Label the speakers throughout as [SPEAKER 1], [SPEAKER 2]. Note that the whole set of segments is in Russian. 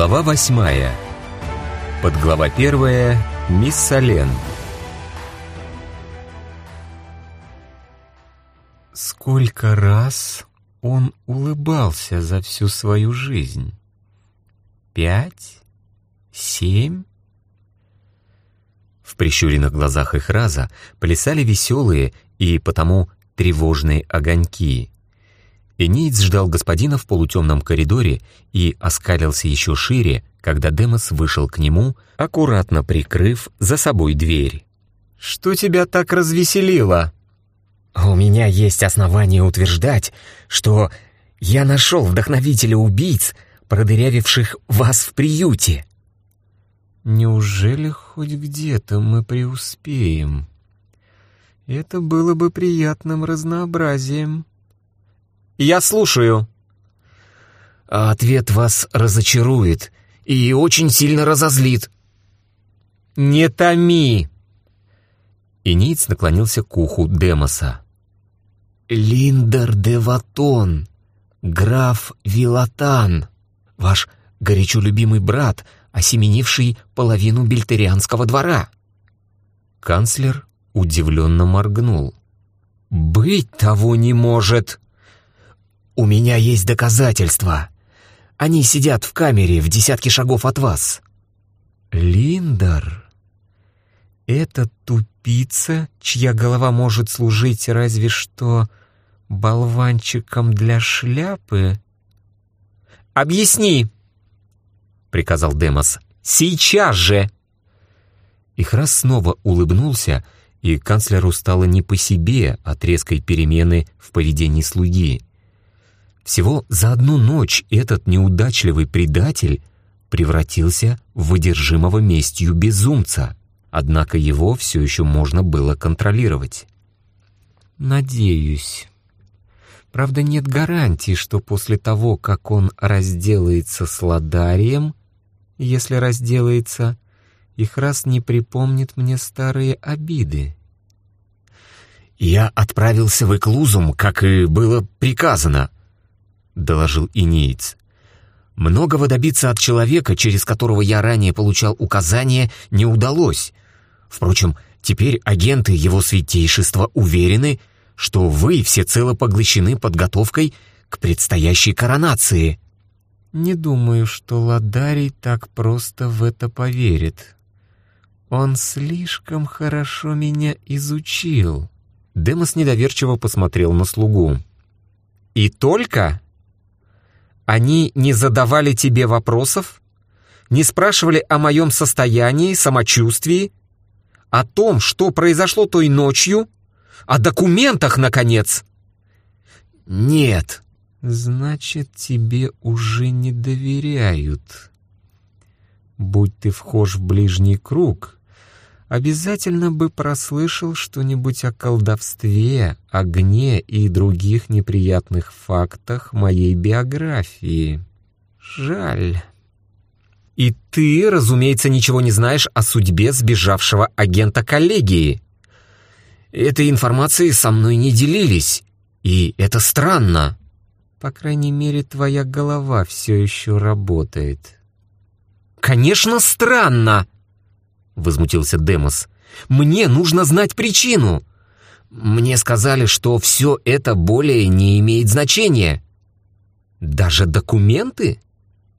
[SPEAKER 1] Глава восьмая. Подглава первая. Мисс Солен. Сколько раз он улыбался за всю свою жизнь? Пять? Семь? В прищуренных глазах их раза плясали веселые и потому тревожные огоньки. Энеец ждал господина в полутемном коридоре и оскалился еще шире, когда Демос вышел к нему, аккуратно прикрыв за собой дверь. «Что тебя так развеселило?»
[SPEAKER 2] «У меня есть основания утверждать, что я нашел вдохновителя убийц, продырявивших вас в приюте».
[SPEAKER 1] «Неужели хоть где-то мы преуспеем?» «Это было бы приятным разнообразием».
[SPEAKER 2] «Я слушаю». «Ответ вас разочарует и очень сильно разозлит».
[SPEAKER 1] «Не томи!» И наклонился к уху Демоса.
[SPEAKER 2] «Линдер де Ватон, граф Вилатан, ваш горячо любимый брат, осеменивший половину бельтерианского двора».
[SPEAKER 1] Канцлер удивленно моргнул. «Быть того не может!»
[SPEAKER 2] «У меня есть доказательства. Они сидят в камере в десятке шагов от вас».
[SPEAKER 1] «Линдер? Это тупица, чья голова может служить разве что болванчиком для шляпы?»
[SPEAKER 2] «Объясни!» — приказал Демос. «Сейчас же!»
[SPEAKER 1] Их раз снова улыбнулся, и канцлеру стало не по себе от резкой перемены в поведении слуги. Всего за одну ночь этот неудачливый предатель превратился в выдержимого местью безумца, однако его все еще можно было контролировать. «Надеюсь. Правда, нет гарантии, что после того, как он разделается с Ладарием, если разделается, их раз не припомнит мне старые обиды».
[SPEAKER 2] «Я отправился в Эклузум, как и было приказано», — доложил Инеец. «Многого добиться от человека, через которого я ранее получал указания, не удалось. Впрочем, теперь агенты его святейшества уверены, что вы всецело поглощены подготовкой к предстоящей коронации».
[SPEAKER 1] «Не думаю, что Ладарий так просто в это поверит. Он слишком хорошо меня изучил».
[SPEAKER 2] Демос недоверчиво посмотрел на слугу. «И только?» Они не задавали тебе вопросов? Не спрашивали о моем состоянии, самочувствии? О том, что произошло той ночью? О документах, наконец?» «Нет».
[SPEAKER 1] «Значит, тебе уже не доверяют. Будь ты вхож в ближний круг, обязательно бы прослышал что-нибудь о колдовстве, огне и других неприятных фактах моей биографии. Жаль.
[SPEAKER 2] И ты, разумеется, ничего не знаешь о судьбе сбежавшего агента коллегии. Этой информацией со мной не делились, и это странно.
[SPEAKER 1] По крайней мере, твоя голова все еще работает.
[SPEAKER 2] Конечно, странно, возмутился Демос. «Мне нужно знать причину. Мне сказали, что все это более не имеет значения». «Даже документы?»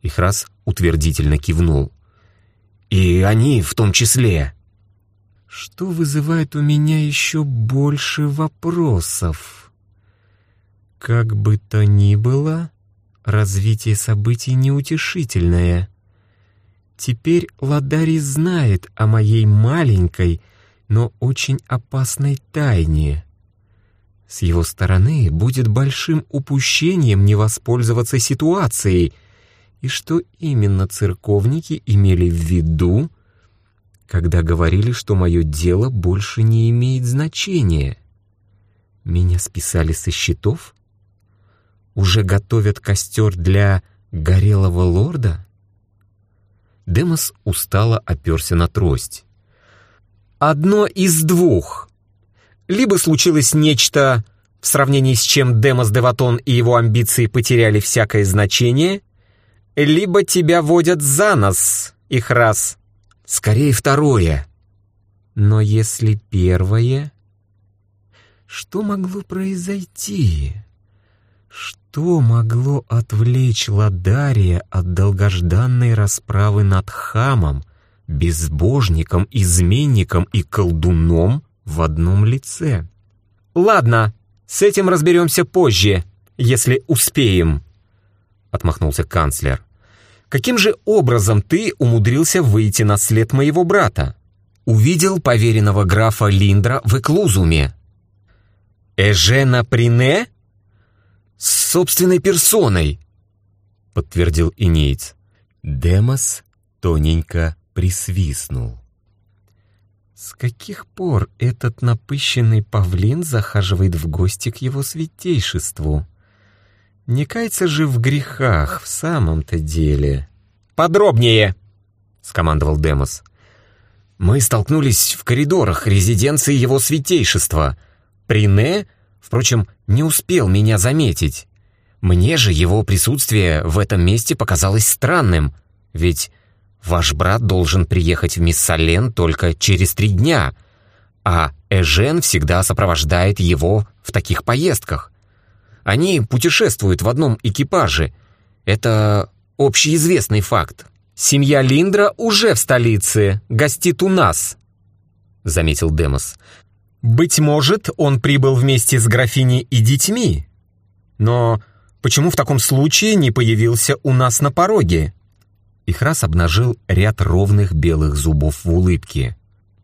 [SPEAKER 2] Их раз утвердительно кивнул. «И они в том числе».
[SPEAKER 1] «Что вызывает у меня еще больше вопросов?» «Как бы то ни было, развитие событий неутешительное». Теперь Ладари знает о моей маленькой, но очень опасной тайне. С его стороны будет большим упущением не воспользоваться ситуацией. И что именно церковники имели в виду, когда говорили, что мое дело больше не имеет значения? Меня списали со счетов? Уже готовят костер для горелого лорда? Демос устало оперся на трость. «Одно из двух. Либо случилось нечто, в сравнении с чем Демос Деватон и его амбиции потеряли всякое значение, либо тебя водят за нос, их раз.
[SPEAKER 2] Скорее второе.
[SPEAKER 1] Но если первое... Что могло произойти? Что могло отвлечь Ладария от долгожданной расправы над хамом, безбожником, изменником и колдуном в одном лице? «Ладно, с этим разберемся позже, если успеем», — отмахнулся канцлер. «Каким же образом ты умудрился выйти на след моего брата?»
[SPEAKER 2] «Увидел поверенного графа Линдра в Эклузуме».
[SPEAKER 1] «Эжена Прине?»
[SPEAKER 2] «С собственной персоной», — подтвердил Инеец.
[SPEAKER 1] Демос тоненько присвистнул. С каких пор этот напыщенный павлин захаживает в гости к его святейшеству? Не кается же в грехах в самом-то деле. «Подробнее!» — скомандовал Демос.
[SPEAKER 2] «Мы столкнулись в коридорах резиденции его святейшества. Прине, впрочем, не успел меня заметить. Мне же его присутствие в этом месте показалось странным, ведь Ваш брат должен приехать в Миссален только через три дня, а Эжен всегда сопровождает его в таких поездках. Они путешествуют в одном экипаже. Это общеизвестный факт.
[SPEAKER 1] «Семья Линдра уже в столице, гостит у нас», — заметил Демос. «Быть может, он прибыл вместе с графиней и детьми. Но почему в таком случае не появился у нас на пороге?»
[SPEAKER 2] Их раз обнажил ряд ровных белых зубов в улыбке.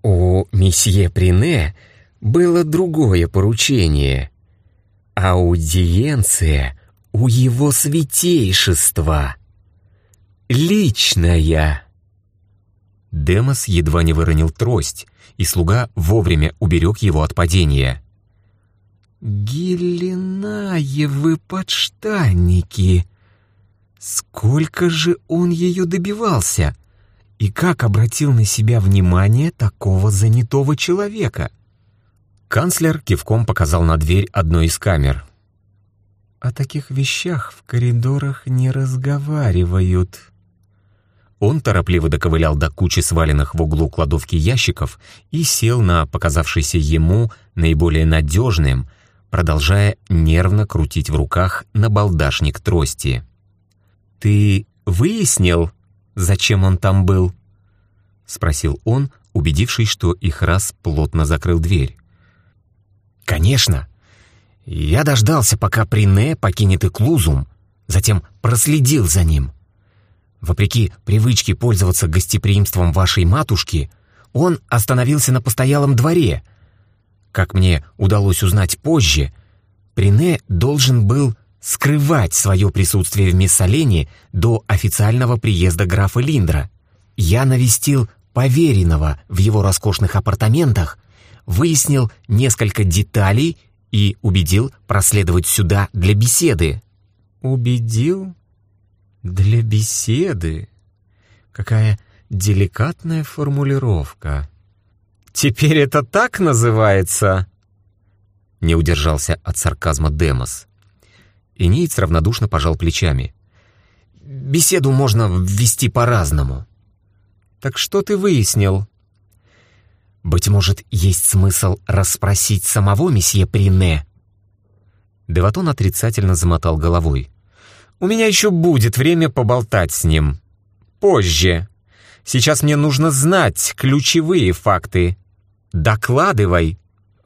[SPEAKER 3] У месье Прине было другое поручение. Аудиенция у его святейшества. Личная.
[SPEAKER 2] Демос едва не выронил трость, и слуга вовремя уберег его от падения.
[SPEAKER 3] «Геленаевы подштанники!» Сколько же он ее добивался? И как обратил на себя внимание такого занятого человека?
[SPEAKER 2] Канцлер кивком показал на дверь одной из камер.
[SPEAKER 3] О таких вещах в коридорах не разговаривают.
[SPEAKER 2] Он торопливо доковылял до кучи сваленных в углу кладовки ящиков и сел на показавшийся ему наиболее надежным, продолжая нервно крутить в руках набалдашник трости.
[SPEAKER 1] «Ты выяснил, зачем он там был?» — спросил он, убедившись, что их раз плотно закрыл дверь.
[SPEAKER 2] «Конечно. Я дождался, пока Прине покинет Эклузум, затем проследил за ним. Вопреки привычке пользоваться гостеприимством вашей матушки, он остановился на постоялом дворе. Как мне удалось узнать позже, Прине должен был скрывать свое присутствие в Миссалене до официального приезда графа Линдра. Я навестил поверенного в его роскошных апартаментах, выяснил несколько деталей и убедил проследовать сюда для беседы.
[SPEAKER 3] «Убедил? Для беседы? Какая деликатная формулировка!»
[SPEAKER 1] «Теперь это так называется?»
[SPEAKER 2] Не удержался от сарказма Демос. Иниец равнодушно пожал плечами. «Беседу можно ввести по-разному».
[SPEAKER 1] «Так что ты выяснил?»
[SPEAKER 2] «Быть может, есть смысл расспросить самого месье Прине?»
[SPEAKER 1] Деватон отрицательно замотал головой. «У меня еще будет время поболтать с ним. Позже. Сейчас мне нужно знать ключевые факты. Докладывай!»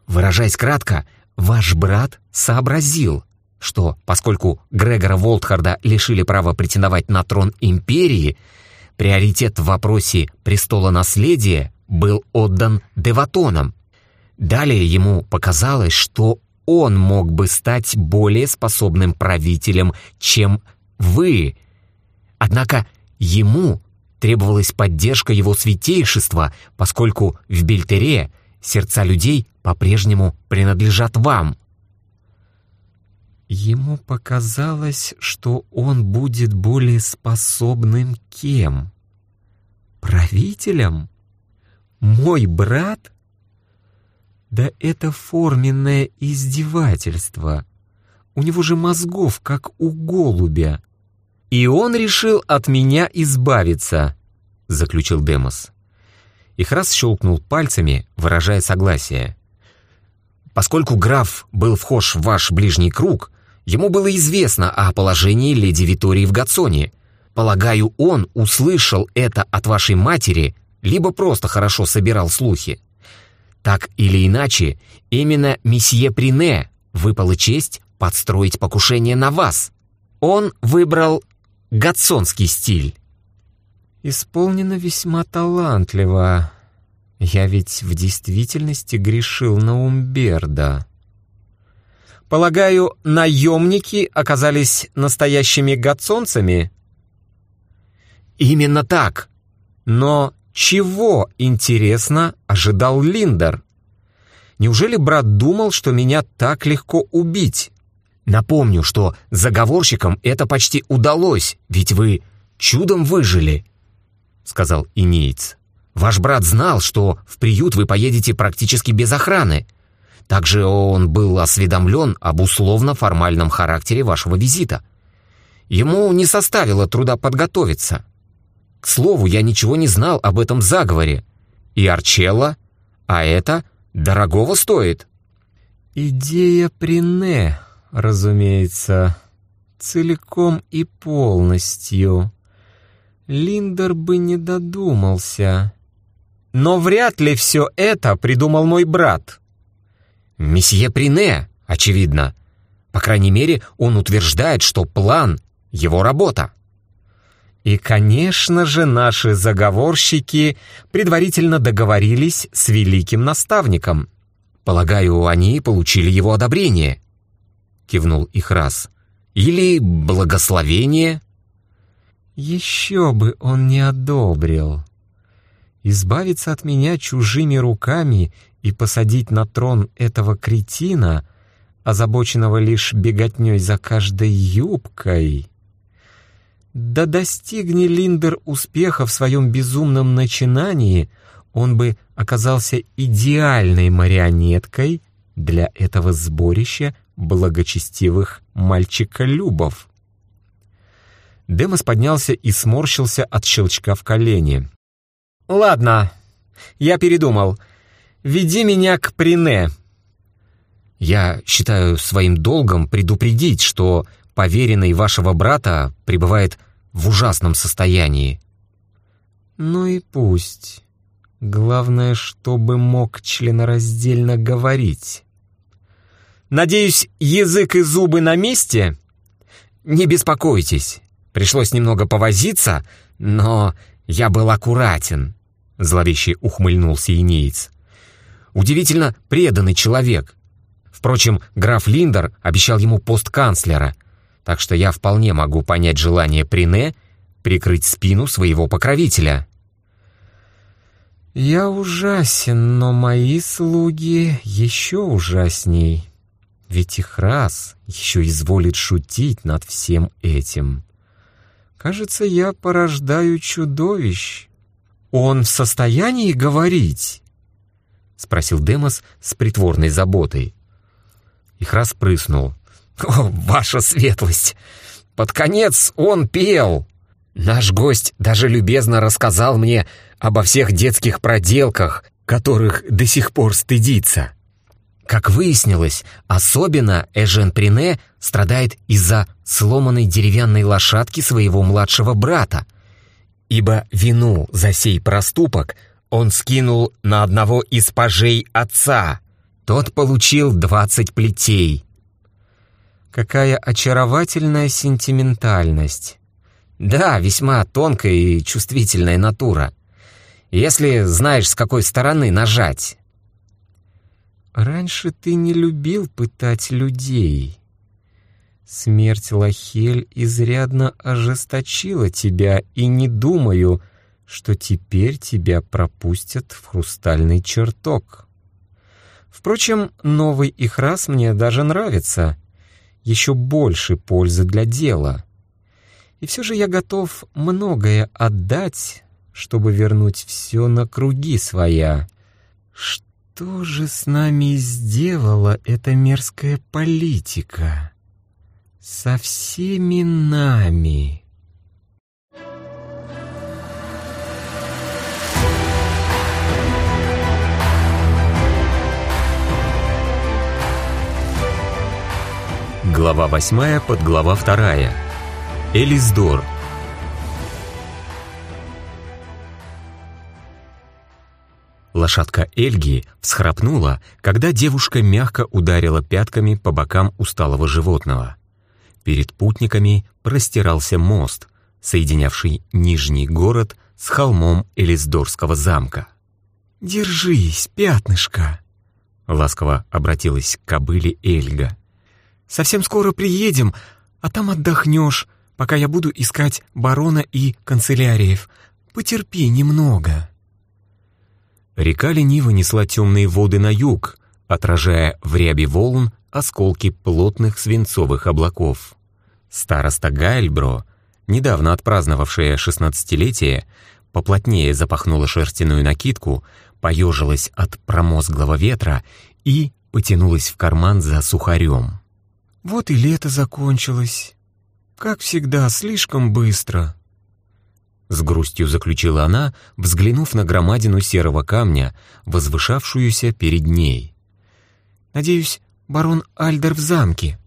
[SPEAKER 2] Выражаясь кратко, ваш брат сообразил, что, поскольку Грегора Волтхарда лишили права претендовать на трон империи, приоритет в вопросе престола наследия был отдан Деватонам. Далее ему показалось, что он мог бы стать более способным правителем, чем вы. Однако ему требовалась поддержка его святейшества, поскольку в Бельтере сердца людей по-прежнему принадлежат вам.
[SPEAKER 3] Ему показалось, что он будет более способным кем? Правителем? Мой брат? Да это форменное издевательство. У него же мозгов, как у голубя.
[SPEAKER 1] и он решил от меня избавиться», — заключил Демос. Ихрас щелкнул пальцами, выражая согласие. «Поскольку граф был вхож в ваш ближний круг, ему было известно о положении леди Витории в Гатсоне. Полагаю, он услышал это от вашей матери, либо просто хорошо собирал слухи. Так или иначе, именно месье Прине выпала честь подстроить покушение на вас. Он выбрал гатсонский стиль.
[SPEAKER 3] Исполнено весьма талантливо. Я ведь в действительности грешил на Умберда.
[SPEAKER 1] Полагаю, наемники оказались настоящими гатсонцами? Именно так. Но чего, интересно, ожидал Линдер? Неужели брат думал, что меня так легко убить? Напомню, что заговорщикам это почти удалось, ведь вы чудом выжили, сказал Инеец. Ваш брат знал, что в приют вы поедете практически без охраны. Также он был осведомлен об условно-формальном характере вашего визита. Ему не составило труда подготовиться. К слову, я ничего не знал об этом заговоре. И Арчелла, а это дорогого стоит.
[SPEAKER 3] Идея Прине, разумеется, целиком и полностью. Линдер бы не додумался.
[SPEAKER 1] Но вряд ли все это придумал мой брат. Месье Прине, очевидно. По крайней мере, он утверждает, что план — его работа. И, конечно же, наши заговорщики предварительно договорились с великим наставником. Полагаю, они получили его одобрение, кивнул их раз. Или благословение.
[SPEAKER 3] Еще бы он не одобрил. Избавиться от меня чужими руками и посадить на трон этого кретина, озабоченного лишь беготней за каждой юбкой... Да достигни Линдер успеха в своем безумном начинании, он бы оказался идеальной марионеткой для этого сборища благочестивых мальчиколюбов. Демос поднялся и сморщился от щелчка в колене.
[SPEAKER 1] «Ладно, я передумал. Веди меня к Прине». «Я считаю своим долгом предупредить, что поверенный вашего брата пребывает в ужасном состоянии».
[SPEAKER 3] «Ну и пусть. Главное, чтобы мог членораздельно говорить».
[SPEAKER 1] «Надеюсь, язык и зубы на месте?» «Не беспокойтесь. Пришлось немного повозиться, но я был аккуратен», — зловеще ухмыльнулся инеец. «Удивительно преданный человек. Впрочем, граф Линдер обещал ему пост канцлера, так что я вполне могу понять желание Прине прикрыть спину своего покровителя».
[SPEAKER 3] «Я ужасен, но мои слуги еще ужасней. Ведь их раз еще изволит шутить над всем этим. Кажется, я порождаю чудовищ. Он в состоянии говорить?» — спросил Демос с притворной заботой.
[SPEAKER 1] Их раз прыснул. «О, ваша светлость! Под конец он пел! Наш гость даже любезно рассказал мне обо всех детских проделках, которых до сих пор стыдится. Как выяснилось, особенно Эжен Прине страдает из-за сломанной деревянной лошадки своего младшего брата, ибо вину за сей проступок он скинул на одного из пажей отца. Тот получил двадцать плетей.
[SPEAKER 3] Какая очаровательная сентиментальность.
[SPEAKER 1] Да, весьма тонкая и чувствительная натура. Если знаешь, с какой стороны нажать.
[SPEAKER 3] Раньше ты не любил пытать людей. Смерть Лахель изрядно ожесточила тебя, и не думаю, что теперь тебя пропустят в хрустальный чертог. Впрочем, новый их раз мне даже нравится еще больше пользы для дела. И все же я готов многое отдать, чтобы вернуть все на круги своя. Что же с нами сделала эта мерзкая политика? Со всеми нами.
[SPEAKER 1] Глава 8, подглава 2. Элисдор. Лошадка Эльги всхрапнула, когда девушка мягко ударила пятками по бокам усталого животного. Перед путниками простирался мост, соединявший Нижний город с холмом Элисдорского замка.
[SPEAKER 3] «Держись, пятнышко!» — ласково обратилась к кобыле Эльга. «Совсем скоро приедем, а там отдохнешь, пока я буду искать барона и канцеляриев. Потерпи немного».
[SPEAKER 1] Река лениво несла темные воды на юг, отражая в ряби волн осколки плотных свинцовых облаков. Староста Гайльбро, недавно отпраздновавшая шестнадцатилетие, поплотнее запахнула шерстяную накидку, поежилась от промозглого ветра и потянулась в карман за сухарем.
[SPEAKER 3] «Вот и лето закончилось. Как всегда, слишком быстро»,
[SPEAKER 1] с грустью заключила она, взглянув на громадину серого камня, возвышавшуюся перед ней.
[SPEAKER 3] «Надеюсь, барон Альдер в замке».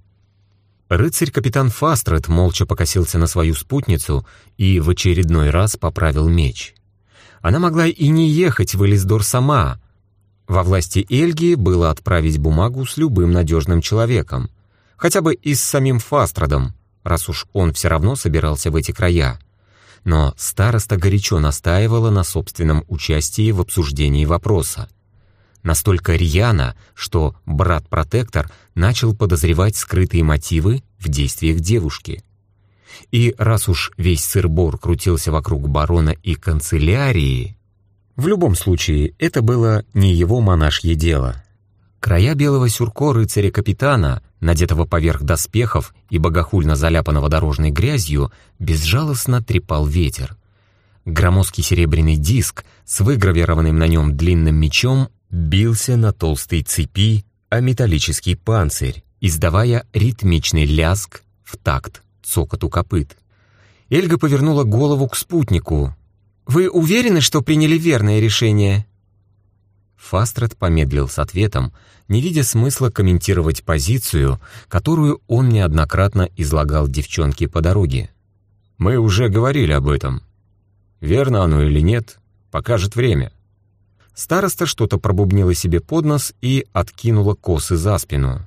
[SPEAKER 1] Рыцарь-капитан Фастрет молча покосился на свою спутницу и в очередной раз поправил меч. Она могла и не ехать в Элисдор сама. Во власти Эльги было отправить бумагу с любым надежным человеком, хотя бы и с самим Фастрадом, раз уж он все равно собирался в эти края но староста горячо настаивала на собственном участии в обсуждении вопроса. Настолько рьяно, что брат-протектор начал подозревать скрытые мотивы в действиях девушки. И раз уж весь сыр-бор крутился вокруг барона и канцелярии, в любом случае это было не его монашье дело. Края белого сюрко рыцаря-капитана, надетого поверх доспехов и богохульно заляпанного дорожной грязью, безжалостно трепал ветер. Громоздкий серебряный диск с выгравированным на нем длинным мечом бился на толстой цепи о металлический панцирь, издавая ритмичный ляск в такт цокоту копыт. Эльга повернула голову к спутнику.
[SPEAKER 3] «Вы уверены, что приняли верное решение?»
[SPEAKER 1] Фастред помедлил с ответом, не видя смысла комментировать позицию, которую он неоднократно излагал девчонке по дороге. «Мы уже говорили об этом. Верно оно или нет, покажет время». Староста что-то пробубнила себе под нос и откинула косы за спину.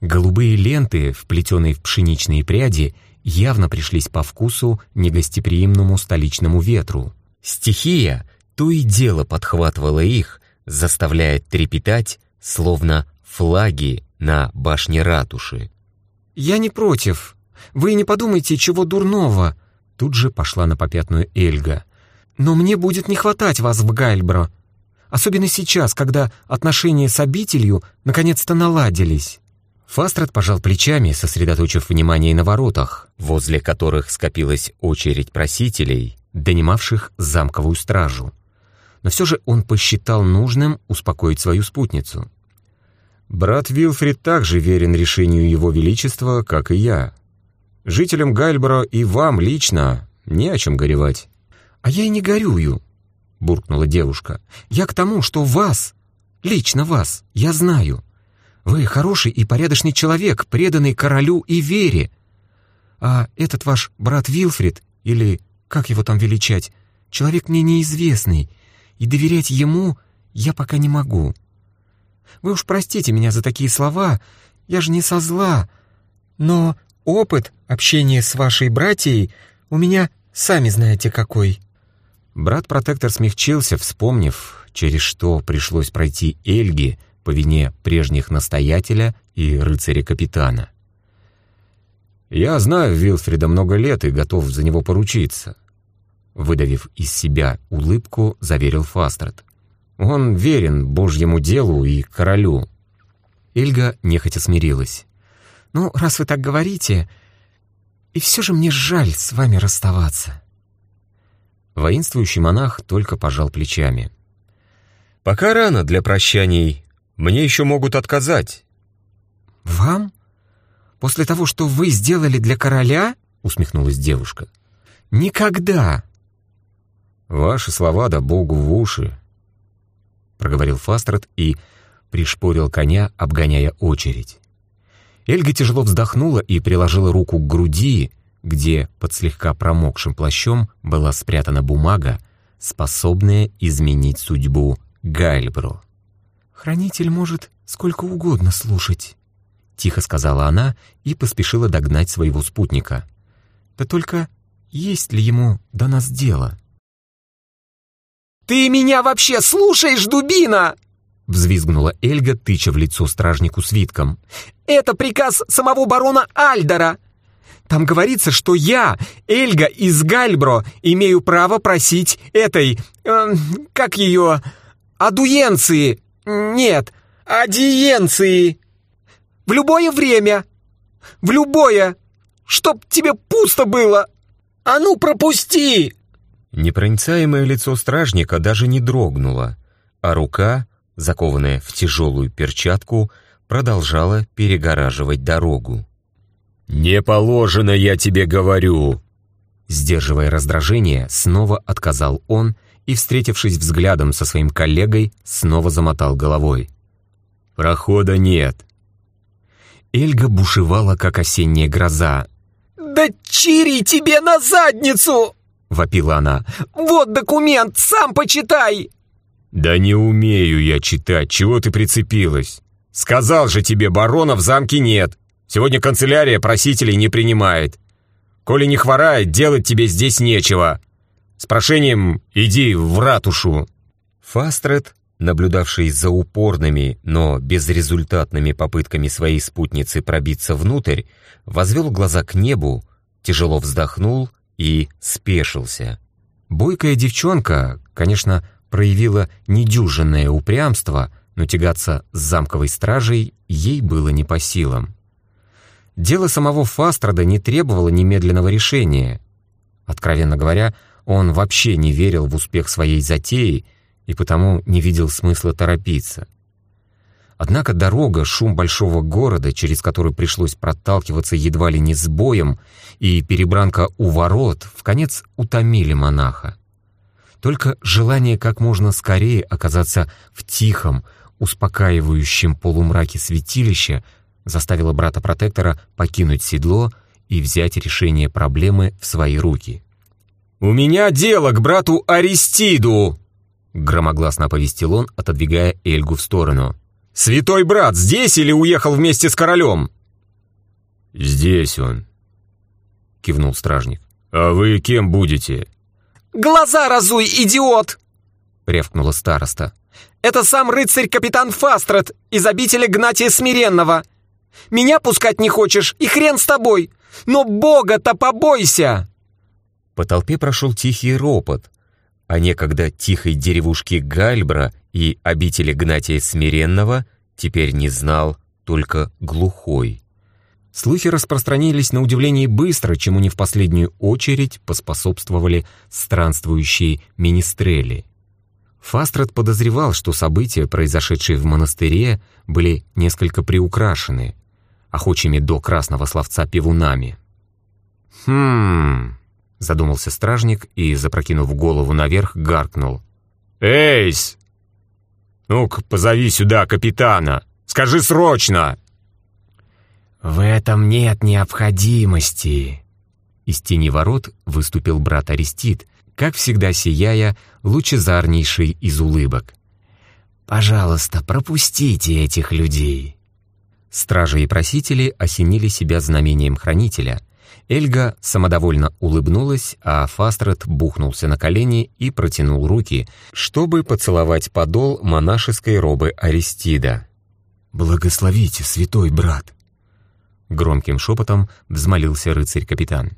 [SPEAKER 1] Голубые ленты, вплетенные в пшеничные пряди, явно пришлись по вкусу негостеприимному столичному ветру. Стихия то и дело подхватывала их, заставляя трепетать словно флаги на башне ратуши.
[SPEAKER 3] «Я не против. Вы не подумайте, чего дурного!»
[SPEAKER 1] Тут же пошла на попятную Эльга.
[SPEAKER 3] «Но мне будет не хватать вас в Гальбро. Особенно сейчас, когда отношения с обителью наконец-то наладились».
[SPEAKER 1] Фастрат пожал плечами, сосредоточив внимание на воротах, возле которых скопилась очередь просителей, донимавших замковую стражу но все же он посчитал нужным успокоить свою спутницу. «Брат Вилфрид также верен решению Его Величества, как и я. Жителям Гальборо и вам лично не о чем горевать».
[SPEAKER 3] «А я и не горюю», — буркнула девушка. «Я к тому, что вас, лично вас, я знаю. Вы хороший и порядочный человек, преданный королю и вере. А этот ваш брат Вилфрид, или как его там величать, человек мне неизвестный, и доверять ему я пока не могу. Вы уж простите меня за такие слова, я же не со зла, но опыт общения с вашей братьей у меня сами знаете какой».
[SPEAKER 1] Брат-протектор смягчился, вспомнив, через что пришлось пройти Эльги по вине прежних настоятеля и рыцаря-капитана. «Я знаю Вилфрида много лет и готов за него поручиться. Выдавив из себя улыбку, заверил Фастрет. «Он верен Божьему делу и королю». Эльга нехотя смирилась.
[SPEAKER 3] «Ну, раз вы так говорите, и все же мне жаль с вами расставаться».
[SPEAKER 1] Воинствующий монах только пожал плечами. «Пока рано для прощаний. Мне еще могут отказать».
[SPEAKER 3] «Вам? После того, что вы сделали для короля?» — усмехнулась девушка. «Никогда!»
[SPEAKER 1] «Ваши слова да Богу в уши», — проговорил Фастрот и пришпорил коня, обгоняя очередь. Эльга тяжело вздохнула и приложила руку к груди, где под слегка промокшим плащом была спрятана бумага, способная изменить судьбу Гайльбро.
[SPEAKER 3] «Хранитель может сколько угодно слушать», — тихо сказала она и поспешила догнать своего спутника. «Да только есть ли ему до нас дело?»
[SPEAKER 2] «Ты меня вообще слушаешь, дубина?»
[SPEAKER 1] Взвизгнула Эльга, тыча в лицо стражнику свитком.
[SPEAKER 2] «Это приказ самого барона Альдера. Там говорится, что я, Эльга из Гальбро, имею право просить этой... Э, как ее... адуенции. Нет, адиенции. В любое время. В любое. Чтоб тебе пусто было. А ну, пропусти!»
[SPEAKER 1] Непроницаемое лицо стражника даже не дрогнуло, а рука, закованная в тяжелую перчатку, продолжала перегораживать дорогу. «Не положено, я тебе говорю!» Сдерживая раздражение, снова отказал он и, встретившись взглядом со своим коллегой, снова замотал головой. «Прохода нет». Эльга бушевала, как осенняя гроза.
[SPEAKER 2] «Да чири тебе на задницу!»
[SPEAKER 1] — вопила она.
[SPEAKER 2] «Вот документ, сам почитай!»
[SPEAKER 1] «Да не умею я читать, чего ты прицепилась? Сказал же тебе, барона в замке нет. Сегодня канцелярия просителей не принимает. Коли не хворает, делать тебе здесь нечего. С прошением иди в ратушу». Фастред, наблюдавший за упорными, но безрезультатными попытками своей спутницы пробиться внутрь, возвел глаза к небу, тяжело вздохнул и спешился. Бойкая девчонка, конечно, проявила недюжинное упрямство, но тягаться с замковой стражей ей было не по силам. Дело самого Фастрада не требовало немедленного решения. Откровенно говоря, он вообще не верил в успех своей затеи и потому не видел смысла торопиться. Однако дорога, шум большого города, через который пришлось проталкиваться едва ли не с боем, и перебранка у ворот в конец утомили монаха. Только желание как можно скорее оказаться в тихом, успокаивающем полумраке святилища заставило брата-протектора покинуть седло и взять решение проблемы в свои руки.
[SPEAKER 2] «У меня дело к брату Аристиду!»
[SPEAKER 1] громогласно оповестил он, отодвигая Эльгу в сторону.
[SPEAKER 2] «Святой брат здесь или уехал вместе с королем?»
[SPEAKER 1] «Здесь он», — кивнул стражник. «А вы кем будете?»
[SPEAKER 2] «Глаза разуй, идиот!»
[SPEAKER 1] — рявкнула староста.
[SPEAKER 2] «Это сам рыцарь-капитан Фастрат из обители Гнатия Смиренного. Меня пускать не хочешь, и хрен с тобой! Но Бога-то побойся!»
[SPEAKER 1] По толпе прошел тихий ропот, а некогда тихой деревушки Гальбра и обители Гнатия Смиренного теперь не знал только глухой. Слухи распространились на удивление быстро, чему не в последнюю очередь поспособствовали странствующие министрели. Фастрат подозревал, что события, произошедшие в монастыре, были несколько приукрашены, охочими до красного словца пивунами. «Хм...» — задумался стражник и, запрокинув голову наверх, гаркнул. «Эйс! Ну-ка, позови сюда капитана! Скажи срочно!»
[SPEAKER 3] «В этом нет необходимости!» Из тени ворот выступил брат Арестит, как всегда сияя, лучезарнейший из улыбок. «Пожалуйста, пропустите этих людей!»
[SPEAKER 1] Стражи и просители осенили себя знамением хранителя. Эльга самодовольно улыбнулась, а Фастрет бухнулся на колени и протянул руки, чтобы поцеловать подол монашеской робы Аристида.
[SPEAKER 3] «Благословите, святой брат!»
[SPEAKER 1] Громким шепотом взмолился рыцарь-капитан.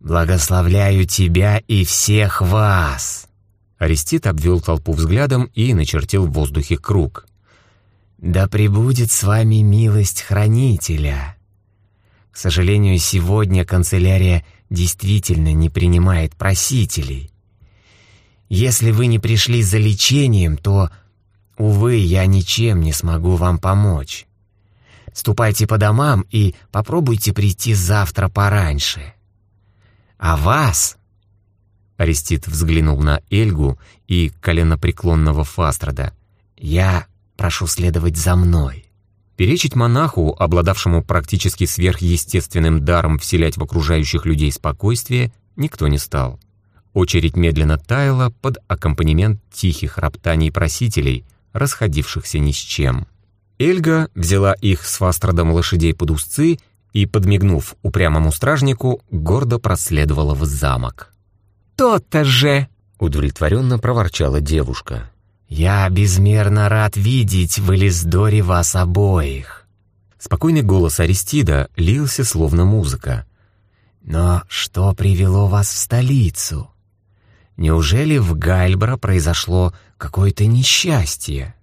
[SPEAKER 3] «Благословляю тебя и всех вас!»
[SPEAKER 1] Арестит обвел толпу взглядом и начертил в воздухе круг.
[SPEAKER 3] «Да пребудет с вами милость хранителя!» К сожалению, сегодня канцелярия действительно не принимает просителей. Если вы не пришли за лечением, то, увы, я ничем не смогу вам помочь. Ступайте по домам и попробуйте прийти завтра пораньше. А вас...»
[SPEAKER 1] Арестит взглянул на Эльгу и коленопреклонного Фастрада.
[SPEAKER 3] «Я прошу следовать за мной».
[SPEAKER 1] Перечить монаху, обладавшему практически сверхъестественным даром вселять в окружающих людей спокойствие, никто не стал. Очередь медленно таяла под аккомпанемент тихих роптаний просителей, расходившихся ни с чем. Эльга взяла их с фастродом лошадей под узцы и, подмигнув упрямому стражнику, гордо проследовала в замок.
[SPEAKER 3] «То-то же!»
[SPEAKER 1] — удовлетворенно проворчала девушка.
[SPEAKER 2] «Я безмерно рад видеть в Элиздоре вас обоих».
[SPEAKER 1] Спокойный голос Аристида лился словно музыка.
[SPEAKER 2] «Но что привело вас в столицу? Неужели в Гальбро произошло какое-то несчастье?»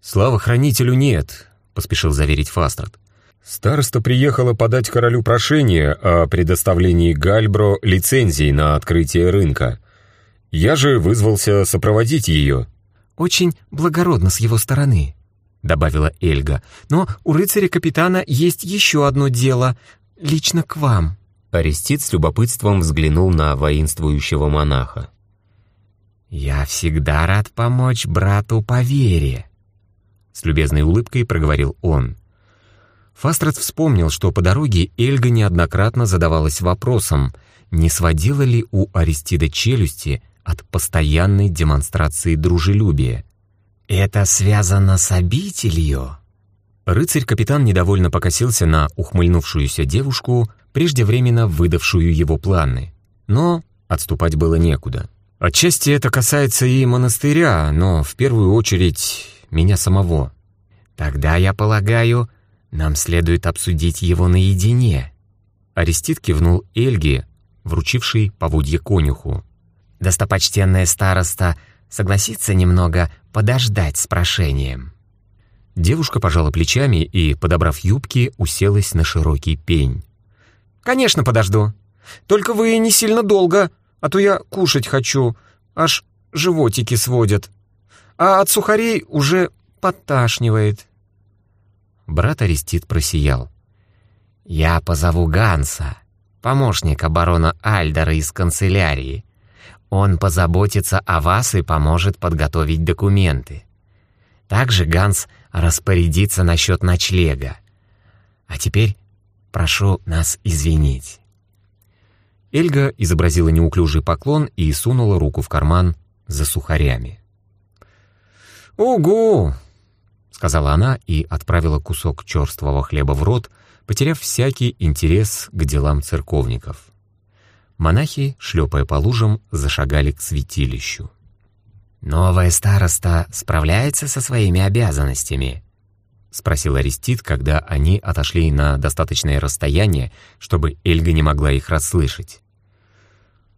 [SPEAKER 1] «Слава хранителю нет», — поспешил заверить Фастрад. Староста приехала подать королю прошение о предоставлении Гальбро лицензии на открытие рынка. Я же вызвался сопроводить ее.
[SPEAKER 3] «Очень благородно с его стороны», — добавила Эльга. «Но у рыцаря-капитана есть еще одно дело, лично к вам».
[SPEAKER 1] Арестит с любопытством взглянул на воинствующего монаха.
[SPEAKER 2] «Я всегда рад помочь брату по вере», —
[SPEAKER 1] с любезной улыбкой проговорил он. Фастрат вспомнил, что по дороге Эльга неоднократно задавалась вопросом, не сводила ли у Аристида челюсти от постоянной демонстрации дружелюбия.
[SPEAKER 2] «Это связано с обителью?»
[SPEAKER 1] Рыцарь-капитан недовольно покосился на ухмыльнувшуюся девушку, преждевременно выдавшую его планы. Но отступать было некуда. Отчасти это касается и монастыря, но в первую очередь меня самого.
[SPEAKER 2] Тогда, я полагаю, нам следует обсудить его наедине.
[SPEAKER 1] Арестит кивнул Эльге, вручивший поводье конюху
[SPEAKER 2] достопочтенная староста согласится немного подождать с прошением».
[SPEAKER 1] Девушка пожала плечами и, подобрав юбки, уселась на широкий пень.
[SPEAKER 3] «Конечно, подожду. Только вы не сильно долго, а то я кушать хочу, аж животики сводят. А от сухарей уже подташнивает».
[SPEAKER 2] Брат Арестит просиял. «Я позову Ганса, помощника барона Альдера из канцелярии. Он позаботится о вас и поможет подготовить документы. Также Ганс распорядится насчет ночлега. А теперь прошу нас извинить».
[SPEAKER 1] Эльга изобразила неуклюжий поклон и сунула руку в карман за сухарями.
[SPEAKER 3] «Угу!» — сказала
[SPEAKER 1] она и отправила кусок черствого хлеба в рот, потеряв всякий интерес к делам церковников. Монахи, шлепая по лужам, зашагали к святилищу.
[SPEAKER 2] «Новая староста справляется со своими обязанностями?»
[SPEAKER 1] — спросил Арестит, когда они отошли на достаточное расстояние, чтобы Эльга не могла их расслышать.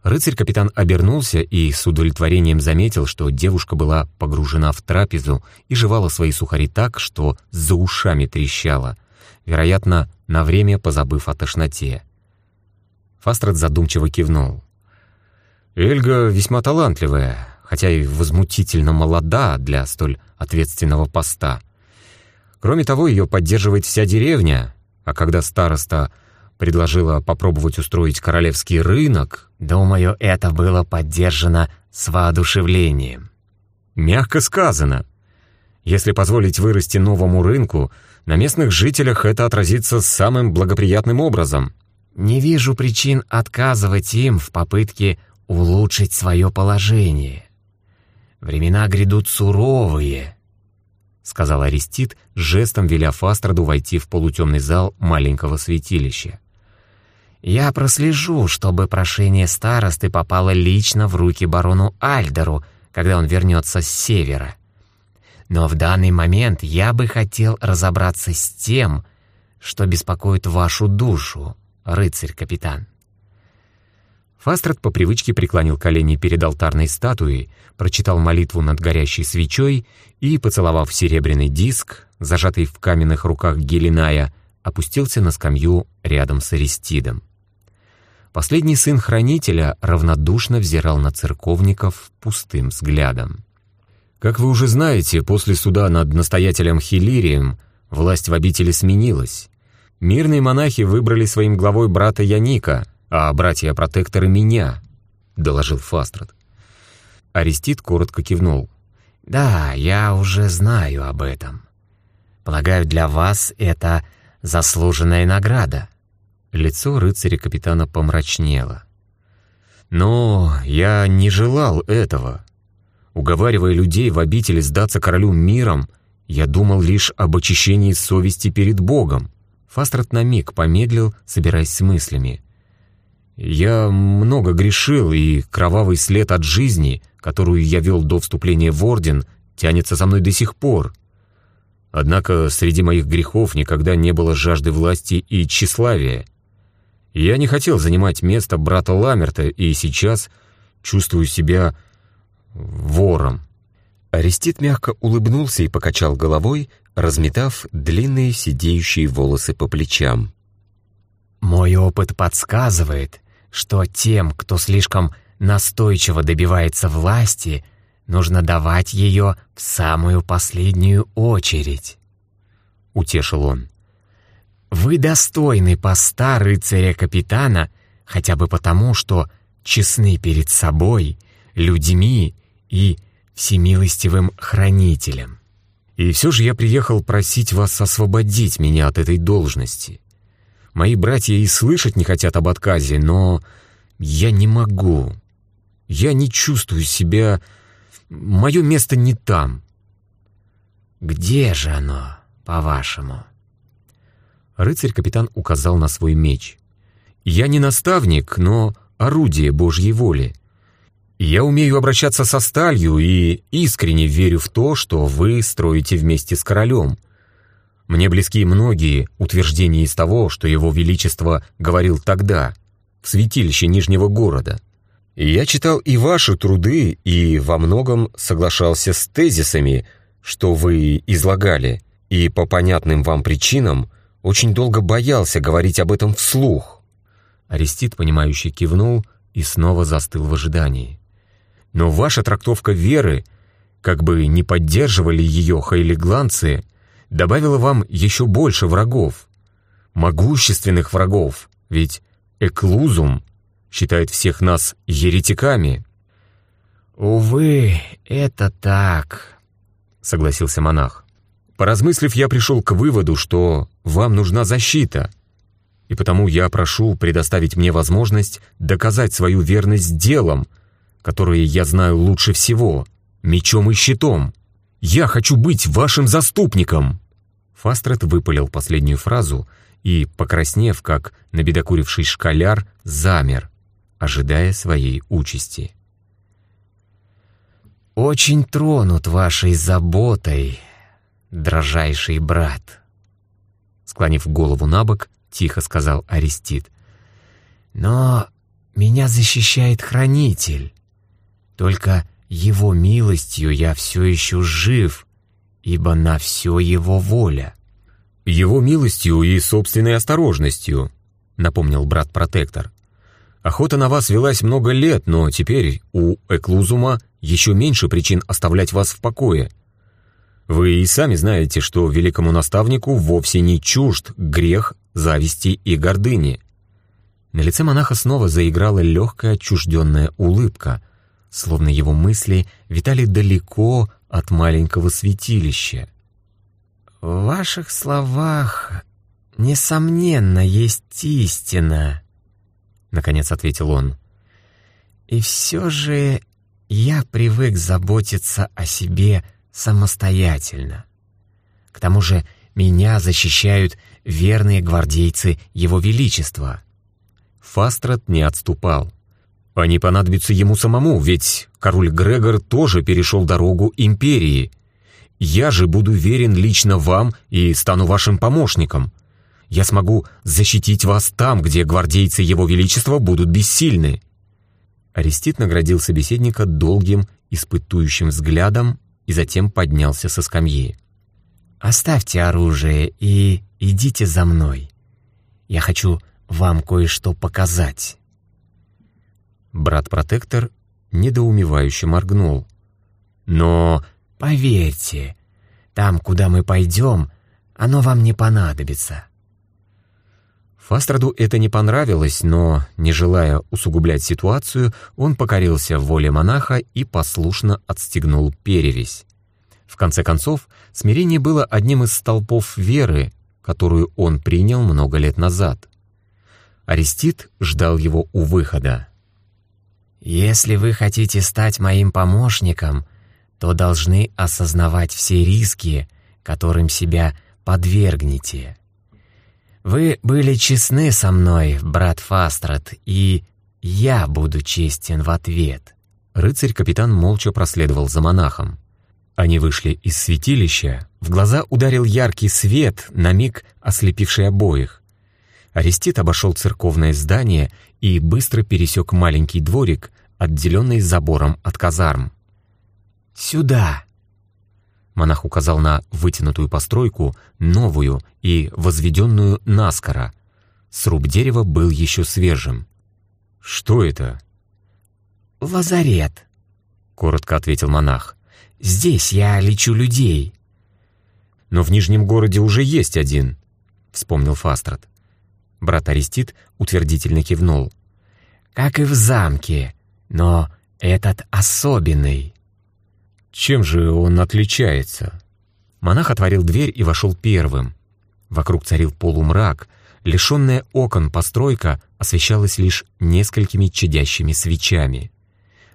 [SPEAKER 1] Рыцарь-капитан обернулся и с удовлетворением заметил, что девушка была погружена в трапезу и жевала свои сухари так, что за ушами трещала, вероятно, на время позабыв о тошноте. Фастрад задумчиво кивнул. «Эльга весьма талантливая, хотя и возмутительно молода для столь ответственного поста. Кроме того, ее поддерживает вся деревня, а когда староста предложила попробовать устроить королевский рынок,
[SPEAKER 2] думаю, это было поддержано с воодушевлением.
[SPEAKER 1] Мягко сказано. Если позволить вырасти новому рынку, на местных жителях это отразится самым благоприятным образом.
[SPEAKER 2] Не вижу причин отказывать им в попытке улучшить свое положение. Времена грядут суровые, — сказал Арестит, жестом веля Фастраду войти в полутемный зал маленького святилища. «Я прослежу, чтобы прошение старосты попало лично в руки барону Альдеру, когда он вернется с севера. Но в данный момент я бы хотел разобраться с тем, что беспокоит вашу душу, рыцарь-капитан».
[SPEAKER 1] Фастрад по привычке преклонил колени перед алтарной статуей, прочитал молитву над горящей свечой и, поцеловав серебряный диск, зажатый в каменных руках Гелиная, опустился на скамью рядом с Аристидом. Последний сын хранителя равнодушно взирал на церковников пустым взглядом. Как вы уже знаете, после суда над настоятелем Хилирием власть в обители сменилась. Мирные монахи выбрали своим главой брата Яника, а братья-протекторы — меня», — доложил Фастрад. Арестит коротко кивнул.
[SPEAKER 2] «Да, я уже знаю об этом. Полагаю, для вас это заслуженная награда».
[SPEAKER 1] Лицо рыцаря-капитана помрачнело. «Но я не желал этого. Уговаривая людей в обители сдаться королю миром, я думал лишь об очищении совести перед Богом. Фастрат на миг помедлил, собираясь с мыслями. «Я много грешил, и кровавый след от жизни, которую я вел до вступления в Орден, тянется за мной до сих пор. Однако среди моих грехов никогда не было жажды власти и тщеславия. Я не хотел занимать место брата Ламерта, и сейчас чувствую себя вором». Арестит мягко улыбнулся и покачал головой, разметав длинные сидеющие волосы по плечам.
[SPEAKER 2] «Мой опыт подсказывает, что тем, кто слишком настойчиво добивается власти, нужно давать ее в самую последнюю очередь», — утешил он. «Вы достойны поста рыцаря-капитана хотя бы потому, что честны перед собой, людьми и всемилостивым хранителем».
[SPEAKER 1] И все же я приехал просить вас освободить меня от этой должности. Мои братья и слышать не хотят об отказе, но я не могу. Я не чувствую себя... Мое место не там.
[SPEAKER 2] Где же оно, по-вашему?
[SPEAKER 1] Рыцарь-капитан указал на свой меч. Я не наставник, но орудие Божьей воли. Я умею обращаться со сталью и искренне верю в то, что вы строите вместе с королем. Мне близки многие утверждения из того, что его величество говорил тогда, в святилище Нижнего города. Я читал и ваши труды, и во многом соглашался с тезисами, что вы излагали, и по понятным вам причинам очень долго боялся говорить об этом вслух. Арестит, понимающий, кивнул и снова застыл в ожидании. Но ваша трактовка веры, как бы не поддерживали ее хайлигланцы, добавила вам еще больше врагов. Могущественных врагов, ведь Эклузум считает всех нас еретиками.
[SPEAKER 2] «Увы, это так», — согласился монах.
[SPEAKER 1] Поразмыслив, я пришел к выводу, что вам нужна защита, и потому я прошу предоставить мне возможность доказать свою верность делом, которые я знаю лучше всего, мечом и щитом. Я хочу быть вашим заступником!» Фастрет выпалил последнюю фразу и, покраснев, как набедокуривший школяр, замер, ожидая своей участи.
[SPEAKER 2] «Очень тронут вашей заботой, дрожайший брат», склонив голову на бок, тихо сказал Арестит. «Но меня защищает Хранитель, только Его милостью я все еще жив, ибо на все Его воля».
[SPEAKER 1] «Его милостью и собственной осторожностью», — напомнил брат-протектор. «Охота на вас велась много лет, но теперь у Эклузума еще меньше причин оставлять вас в покое. Вы и сами знаете, что великому наставнику вовсе не чужд грех, зависти и гордыни». На лице монаха снова заиграла легкая отчужденная улыбка — словно его мысли витали далеко от маленького святилища.
[SPEAKER 2] «В ваших словах, несомненно, есть истина», — наконец ответил он. «И все же я привык заботиться о себе самостоятельно. К тому же меня защищают верные гвардейцы Его Величества».
[SPEAKER 1] Фастрат не отступал. Они понадобятся ему самому, ведь король Грегор тоже перешел дорогу империи. Я же буду верен лично вам и стану вашим помощником. Я смогу защитить вас там, где гвардейцы его величества будут бессильны». Арестит наградил собеседника долгим, испытующим взглядом и затем поднялся со скамьи.
[SPEAKER 2] «Оставьте оружие и идите за мной. Я хочу вам кое-что показать».
[SPEAKER 1] Брат-протектор недоумевающе моргнул. «Но...»
[SPEAKER 2] «Поверьте, там, куда мы пойдем, оно вам не понадобится».
[SPEAKER 1] Фастраду это не понравилось, но, не желая усугублять ситуацию, он покорился воле монаха и послушно отстегнул перевязь. В конце концов, смирение было одним из столпов веры, которую он принял много лет назад. Арестит ждал его у выхода.
[SPEAKER 2] «Если вы хотите стать моим помощником, то должны осознавать все риски, которым себя подвергнете. Вы были честны со мной, брат Фастрат, и я буду честен в ответ».
[SPEAKER 1] Рыцарь-капитан молча проследовал за монахом. Они вышли из святилища, в глаза ударил яркий свет, на миг ослепивший обоих. Арестит обошел церковное здание и быстро пересек маленький дворик, отделенный забором от казарм.
[SPEAKER 2] «Сюда!»
[SPEAKER 1] Монах указал на вытянутую постройку, новую и возведенную наскоро. Сруб дерева был еще свежим. «Что это?»
[SPEAKER 2] «Лазарет», — коротко ответил монах. «Здесь я лечу людей».
[SPEAKER 1] «Но в Нижнем городе уже есть один», — вспомнил Фастрат. Брат Арестит утвердительно кивнул.
[SPEAKER 2] «Как и в замке, но этот особенный».
[SPEAKER 1] «Чем же он отличается?» Монах отворил дверь и вошел первым. Вокруг царил полумрак, лишенная окон постройка освещалась лишь несколькими чадящими свечами.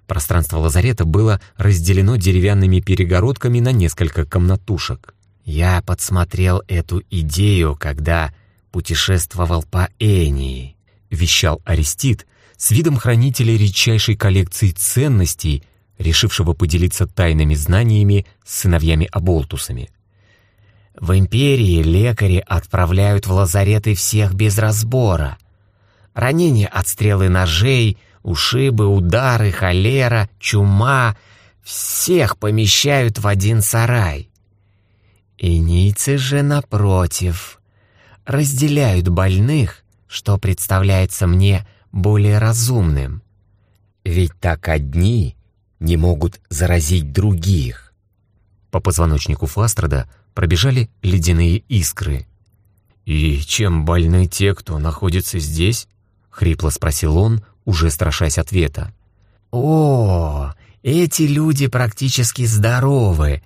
[SPEAKER 1] Пространство лазарета было разделено деревянными перегородками на несколько комнатушек.
[SPEAKER 2] «Я подсмотрел эту идею, когда путешествовал по Энии», —
[SPEAKER 1] вещал Арестит с видом хранителя редчайшей коллекции ценностей, решившего поделиться тайными знаниями с сыновьями-оболтусами.
[SPEAKER 2] «В империи лекари отправляют в лазареты всех без разбора. Ранения от стрелы ножей, ушибы, удары, холера, чума — всех помещают в один сарай. Инийцы же, напротив, разделяют больных, что представляется мне более разумным. Ведь так одни не могут заразить других.
[SPEAKER 1] По позвоночнику Фастрада пробежали ледяные искры. «И чем больны те, кто находится здесь?» — хрипло спросил он, уже страшась ответа.
[SPEAKER 2] «О, эти люди практически здоровы,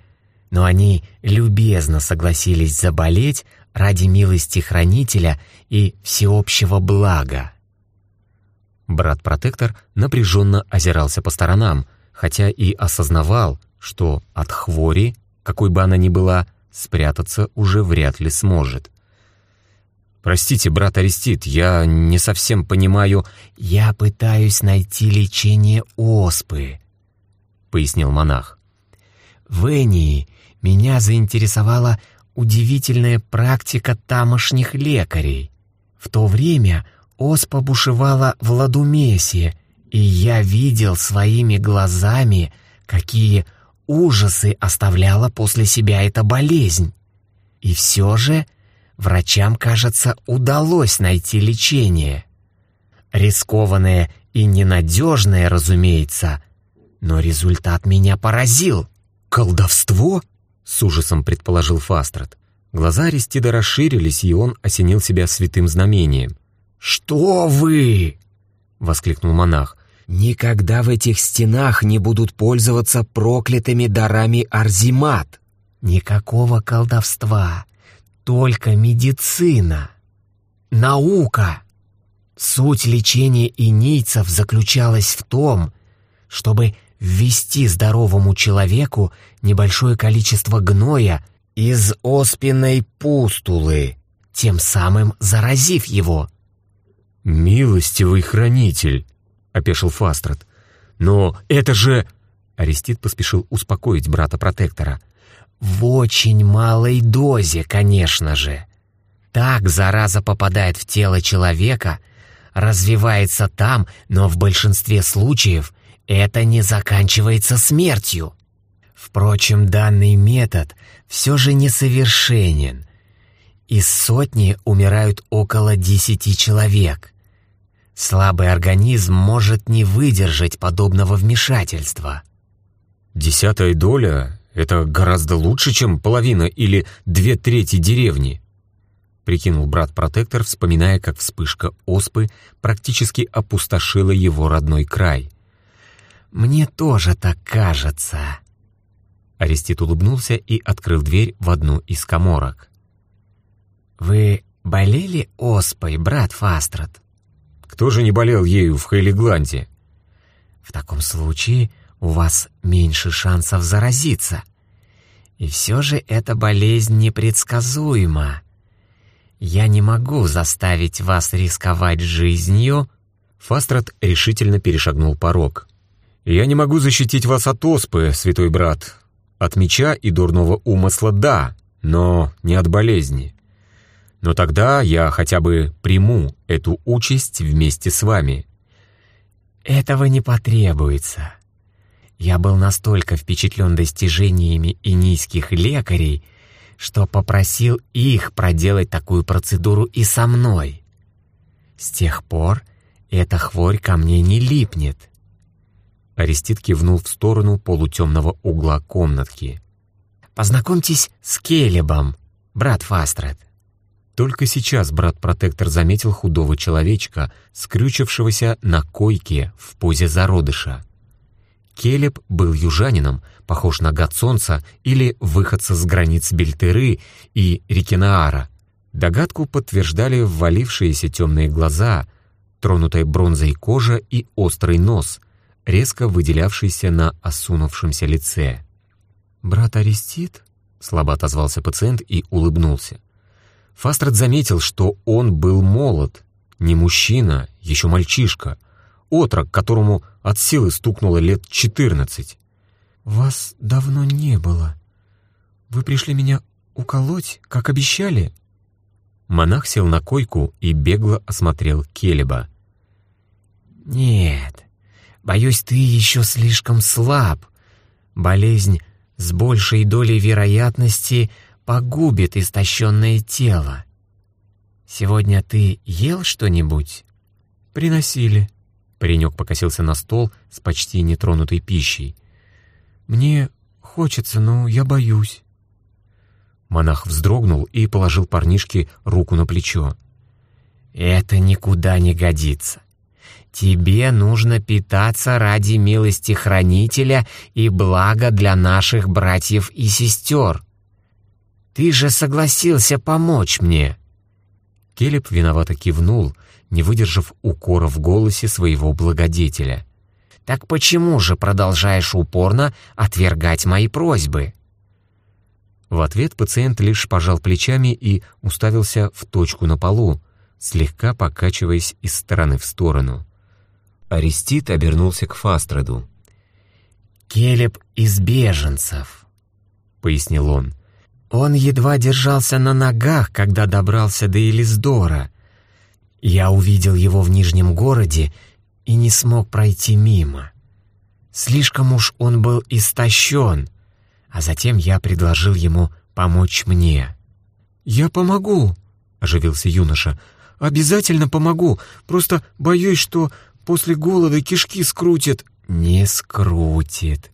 [SPEAKER 2] но они любезно согласились заболеть ради милости хранителя и всеобщего блага.
[SPEAKER 1] Брат-протектор напряженно озирался по сторонам, хотя и осознавал, что от хвори, какой бы она ни была, спрятаться уже вряд ли сможет. «Простите, брат Арестит, я не совсем понимаю...»
[SPEAKER 2] «Я пытаюсь найти лечение оспы», — пояснил монах. «В Энии меня заинтересовала удивительная практика тамошних лекарей. В то время оспа бушевала в Ладумесе, и я видел своими глазами, какие ужасы оставляла после себя эта болезнь. И все же врачам, кажется, удалось найти лечение. Рискованное и ненадежное, разумеется, но результат меня поразил.
[SPEAKER 1] «Колдовство?» С ужасом предположил Фастрат. Глаза Аристида расширились, и он осенил себя святым знамением.
[SPEAKER 2] «Что вы?» — воскликнул монах. «Никогда в этих стенах не будут пользоваться проклятыми дарами Арзимат. Никакого колдовства, только медицина, наука. Суть лечения инийцев заключалась в том, чтобы ввести здоровому человеку небольшое количество гноя из оспенной пустулы, тем самым заразив его.
[SPEAKER 1] «Милостивый хранитель», — опешил Фастрат. «Но это же...» Арестит поспешил успокоить брата-протектора.
[SPEAKER 2] «В очень малой дозе, конечно же. Так зараза попадает в тело человека, развивается там, но в большинстве случаев это не заканчивается смертью. Впрочем, данный метод все же несовершенен. Из сотни умирают около десяти человек. Слабый организм может не выдержать подобного вмешательства.
[SPEAKER 1] Десятая доля — это гораздо лучше, чем половина или две трети деревни. Прикинул брат-протектор, вспоминая, как вспышка оспы практически опустошила его родной край —
[SPEAKER 2] мне тоже так кажется».
[SPEAKER 1] Арестит улыбнулся и открыл дверь в одну из коморок.
[SPEAKER 2] «Вы болели оспой, брат Фастрат?»
[SPEAKER 1] «Кто же не болел ею в Хейлигланде?»
[SPEAKER 2] «В таком случае у вас меньше шансов заразиться. И все же эта болезнь непредсказуема. Я не могу заставить вас рисковать жизнью».
[SPEAKER 1] Фастрат решительно перешагнул порог. «Я не могу защитить вас от оспы, святой брат. От меча и дурного умысла — да, но не от болезни. Но тогда я хотя бы приму эту участь вместе с вами».
[SPEAKER 2] «Этого не потребуется. Я был настолько впечатлен достижениями инийских лекарей, что попросил их проделать такую процедуру и со мной. С тех пор эта хворь ко мне не липнет».
[SPEAKER 1] Арестит кивнул в сторону полутемного угла комнатки.
[SPEAKER 2] «Познакомьтесь с Келебом, брат Фастред».
[SPEAKER 1] Только сейчас брат-протектор заметил худого человечка, скрючившегося на койке в позе зародыша. Келеб был южанином, похож на Гатсонца или выходца с границ Бельтеры и Рикинаара. Догадку подтверждали ввалившиеся темные глаза, тронутая бронзой кожа и острый нос, резко выделявшийся на осунувшемся лице.
[SPEAKER 3] «Брат Арестит?»
[SPEAKER 1] — слабо отозвался пациент и улыбнулся. Фастрад заметил, что он был молод, не мужчина, еще мальчишка, отрок, которому от силы стукнуло лет четырнадцать.
[SPEAKER 3] «Вас давно не было. Вы пришли меня уколоть, как обещали?»
[SPEAKER 1] Монах сел на койку и бегло осмотрел Келеба.
[SPEAKER 2] «Нет, боюсь, ты еще слишком слаб. Болезнь с большей долей вероятности погубит истощенное тело. Сегодня ты ел что-нибудь?»
[SPEAKER 3] «Приносили».
[SPEAKER 1] Паренек покосился на стол с почти нетронутой пищей.
[SPEAKER 3] «Мне хочется, но я боюсь».
[SPEAKER 1] Монах вздрогнул и положил парнишке руку на плечо.
[SPEAKER 2] «Это никуда не годится. Тебе нужно питаться ради милости Хранителя и блага для наших братьев и сестер. Ты же согласился помочь мне!»
[SPEAKER 1] Келеб виновато кивнул, не выдержав укора в голосе своего благодетеля.
[SPEAKER 2] «Так почему же продолжаешь упорно отвергать мои просьбы?»
[SPEAKER 1] В ответ пациент лишь пожал плечами и уставился в точку на полу, слегка покачиваясь из стороны в сторону. Арестит обернулся к Фастреду.
[SPEAKER 2] «Келеб из беженцев», — пояснил он. Он едва держался на ногах, когда добрался до Элиздора. Я увидел его в Нижнем городе и не смог пройти мимо. Слишком уж он был истощен, а затем я предложил ему помочь мне.
[SPEAKER 3] «Я помогу», — оживился юноша. «Обязательно помогу, просто боюсь, что после голода кишки скрутит».
[SPEAKER 2] «Не скрутит»,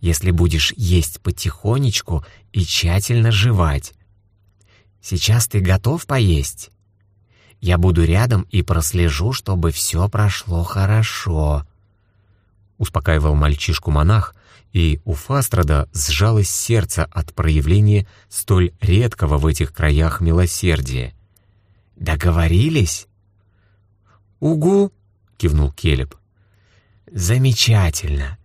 [SPEAKER 2] если будешь есть потихонечку и тщательно жевать. Сейчас ты готов поесть? Я буду рядом и прослежу, чтобы все прошло хорошо».
[SPEAKER 1] Успокаивал мальчишку монах, и у Фастрада сжалось сердце от проявления столь редкого в этих краях милосердия.
[SPEAKER 2] «Договорились?»
[SPEAKER 3] «Угу!» — кивнул Келеб.
[SPEAKER 2] «Замечательно.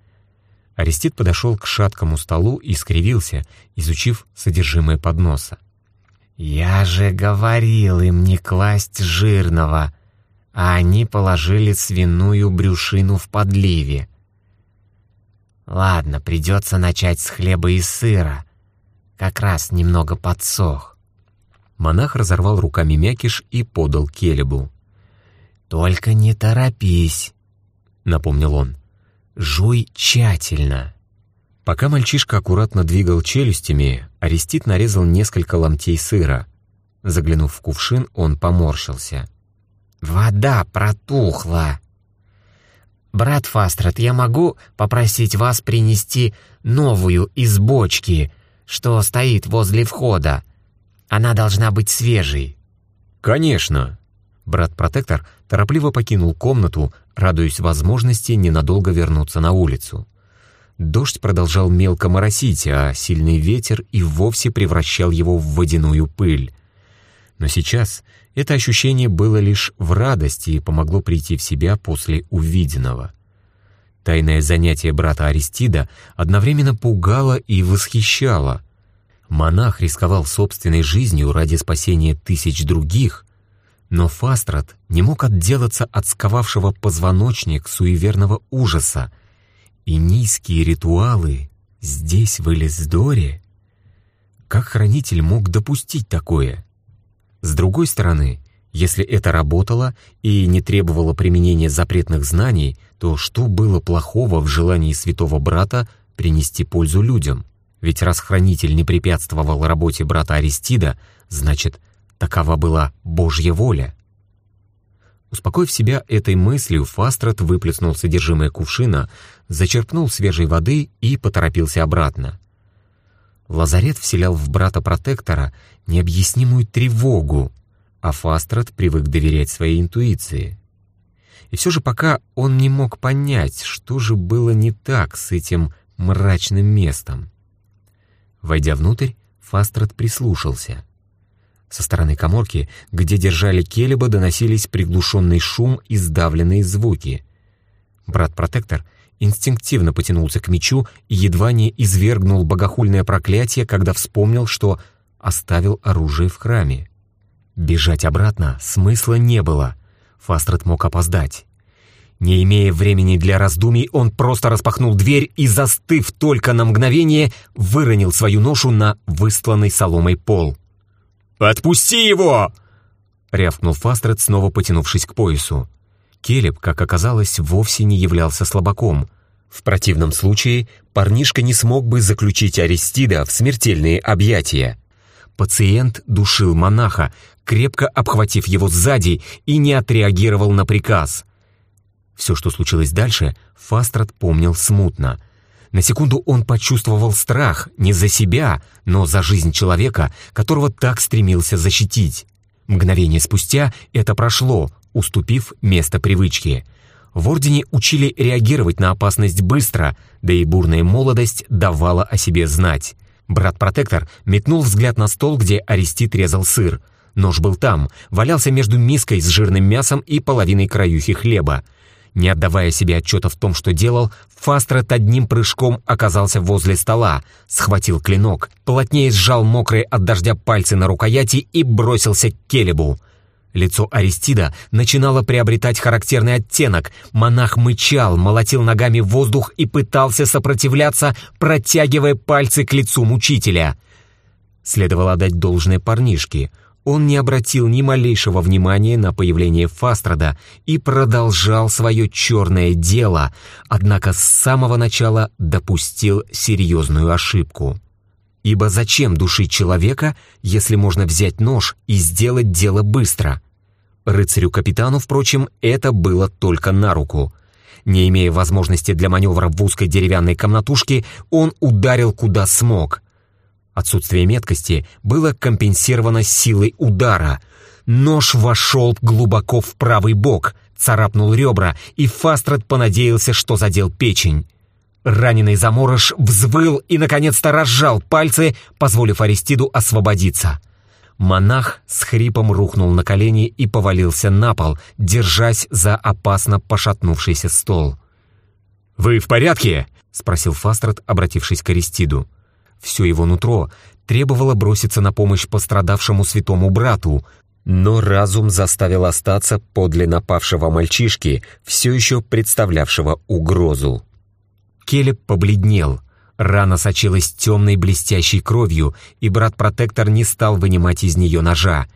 [SPEAKER 1] Арестит подошел к шаткому столу и скривился, изучив содержимое подноса.
[SPEAKER 2] «Я же говорил им не класть жирного, а они положили свиную брюшину в подливе. Ладно, придется начать с хлеба и сыра. Как раз немного подсох».
[SPEAKER 1] Монах разорвал руками мякиш и подал Келебу.
[SPEAKER 2] «Только не торопись», — напомнил он. Жуй тщательно».
[SPEAKER 1] Пока мальчишка аккуратно двигал челюстями, Арестит нарезал несколько ломтей сыра. Заглянув в кувшин, он поморщился.
[SPEAKER 2] «Вода протухла!» «Брат Фастрат, я могу попросить вас принести новую из бочки, что стоит возле входа? Она должна быть свежей».
[SPEAKER 1] «Конечно!» Брат-протектор торопливо покинул комнату, радуясь возможности ненадолго вернуться на улицу. Дождь продолжал мелко моросить, а сильный ветер и вовсе превращал его в водяную пыль. Но сейчас это ощущение было лишь в радости и помогло прийти в себя после увиденного. Тайное занятие брата Аристида одновременно пугало и восхищало. Монах рисковал собственной жизнью ради спасения тысяч других, но Фастрат не мог отделаться от сковавшего позвоночник суеверного ужаса, и низкие ритуалы здесь, в Элисдоре? Как хранитель мог допустить такое? С другой стороны, если это работало и не требовало применения запретных знаний, то что было плохого в желании святого брата принести пользу людям? Ведь раз хранитель не препятствовал работе брата Аристида, значит, такова была Божья воля. Успокоив себя этой мыслью, Фастрат выплеснул содержимое кувшина, зачерпнул свежей воды и поторопился обратно. Лазарет вселял в брата-протектора необъяснимую тревогу, а Фастрат привык доверять своей интуиции. И все же пока он не мог понять, что же было не так с этим мрачным местом. Войдя внутрь, Фастрат прислушался — со стороны коморки, где держали Келеба, доносились приглушенный шум и сдавленные звуки. Брат-протектор инстинктивно потянулся к мечу и едва не извергнул богохульное проклятие, когда вспомнил, что оставил оружие в храме. Бежать обратно смысла не было. Фастрет мог опоздать. Не имея времени для раздумий, он просто распахнул дверь и, застыв только на мгновение, выронил свою ношу на выстланный соломой пол.
[SPEAKER 2] «Отпусти его!»
[SPEAKER 1] — рявкнул Фастред, снова потянувшись к поясу. Келеб, как оказалось, вовсе не являлся слабаком. В противном случае парнишка не смог бы заключить Аристида в смертельные объятия. Пациент душил монаха, крепко обхватив его сзади и не отреагировал на приказ. Все, что случилось дальше, Фастрад помнил смутно — на секунду он почувствовал страх не за себя, но за жизнь человека, которого так стремился защитить. Мгновение спустя это прошло, уступив место привычке. В Ордене учили реагировать на опасность быстро, да и бурная молодость давала о себе знать. Брат-протектор метнул взгляд на стол, где Арестит резал сыр. Нож был там, валялся между миской с жирным мясом и половиной краюхи хлеба. Не отдавая себе отчета в том, что делал, Фастрет одним прыжком оказался возле стола, схватил клинок, плотнее сжал мокрые от дождя пальцы на рукояти и бросился к Келебу. Лицо Аристида начинало приобретать характерный оттенок. Монах мычал, молотил ногами в воздух и пытался сопротивляться, протягивая пальцы к лицу мучителя. Следовало отдать должное парнишке — он не обратил ни малейшего внимания на появление Фастрада и продолжал свое черное дело, однако с самого начала допустил серьезную ошибку. Ибо зачем душить человека, если можно взять нож и сделать дело быстро? Рыцарю-капитану, впрочем, это было только на руку. Не имея возможности для маневра в узкой деревянной комнатушке, он ударил куда смог. Отсутствие меткости было компенсировано силой удара. Нож вошел глубоко в правый бок, царапнул ребра, и Фастред понадеялся, что задел печень. Раненый заморож взвыл и, наконец-то, разжал пальцы, позволив Аристиду освободиться. Монах с хрипом рухнул на колени и повалился на пол, держась за опасно пошатнувшийся стол.
[SPEAKER 2] «Вы в порядке?»
[SPEAKER 1] — спросил Фастред, обратившись к Аристиду. Все его нутро требовало броситься на помощь пострадавшему святому брату, но разум заставил остаться подле напавшего мальчишки, все еще представлявшего угрозу. Келеб побледнел, рана сочилась темной блестящей кровью, и брат-протектор не стал вынимать из нее ножа.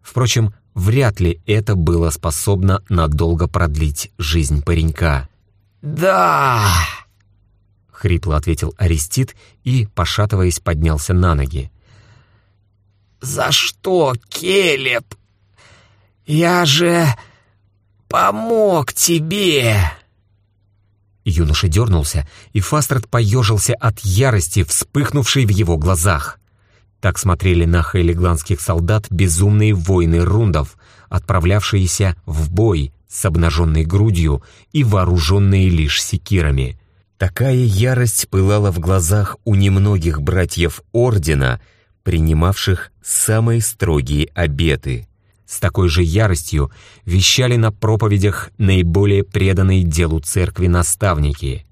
[SPEAKER 1] Впрочем, вряд ли это было способно надолго продлить жизнь паренька.
[SPEAKER 3] «Да!»
[SPEAKER 1] — хрипло ответил Арестит и, пошатываясь, поднялся на ноги.
[SPEAKER 3] «За что, Келеб? Я же помог тебе!»
[SPEAKER 1] Юноша дернулся, и Фастред поежился от ярости, вспыхнувшей в его глазах. Так смотрели на хейлигландских солдат безумные воины рундов, отправлявшиеся в бой с обнаженной грудью и вооруженные лишь секирами. Такая ярость пылала в глазах у немногих братьев Ордена, принимавших самые строгие обеты. С такой же яростью вещали на проповедях наиболее преданные делу церкви наставники.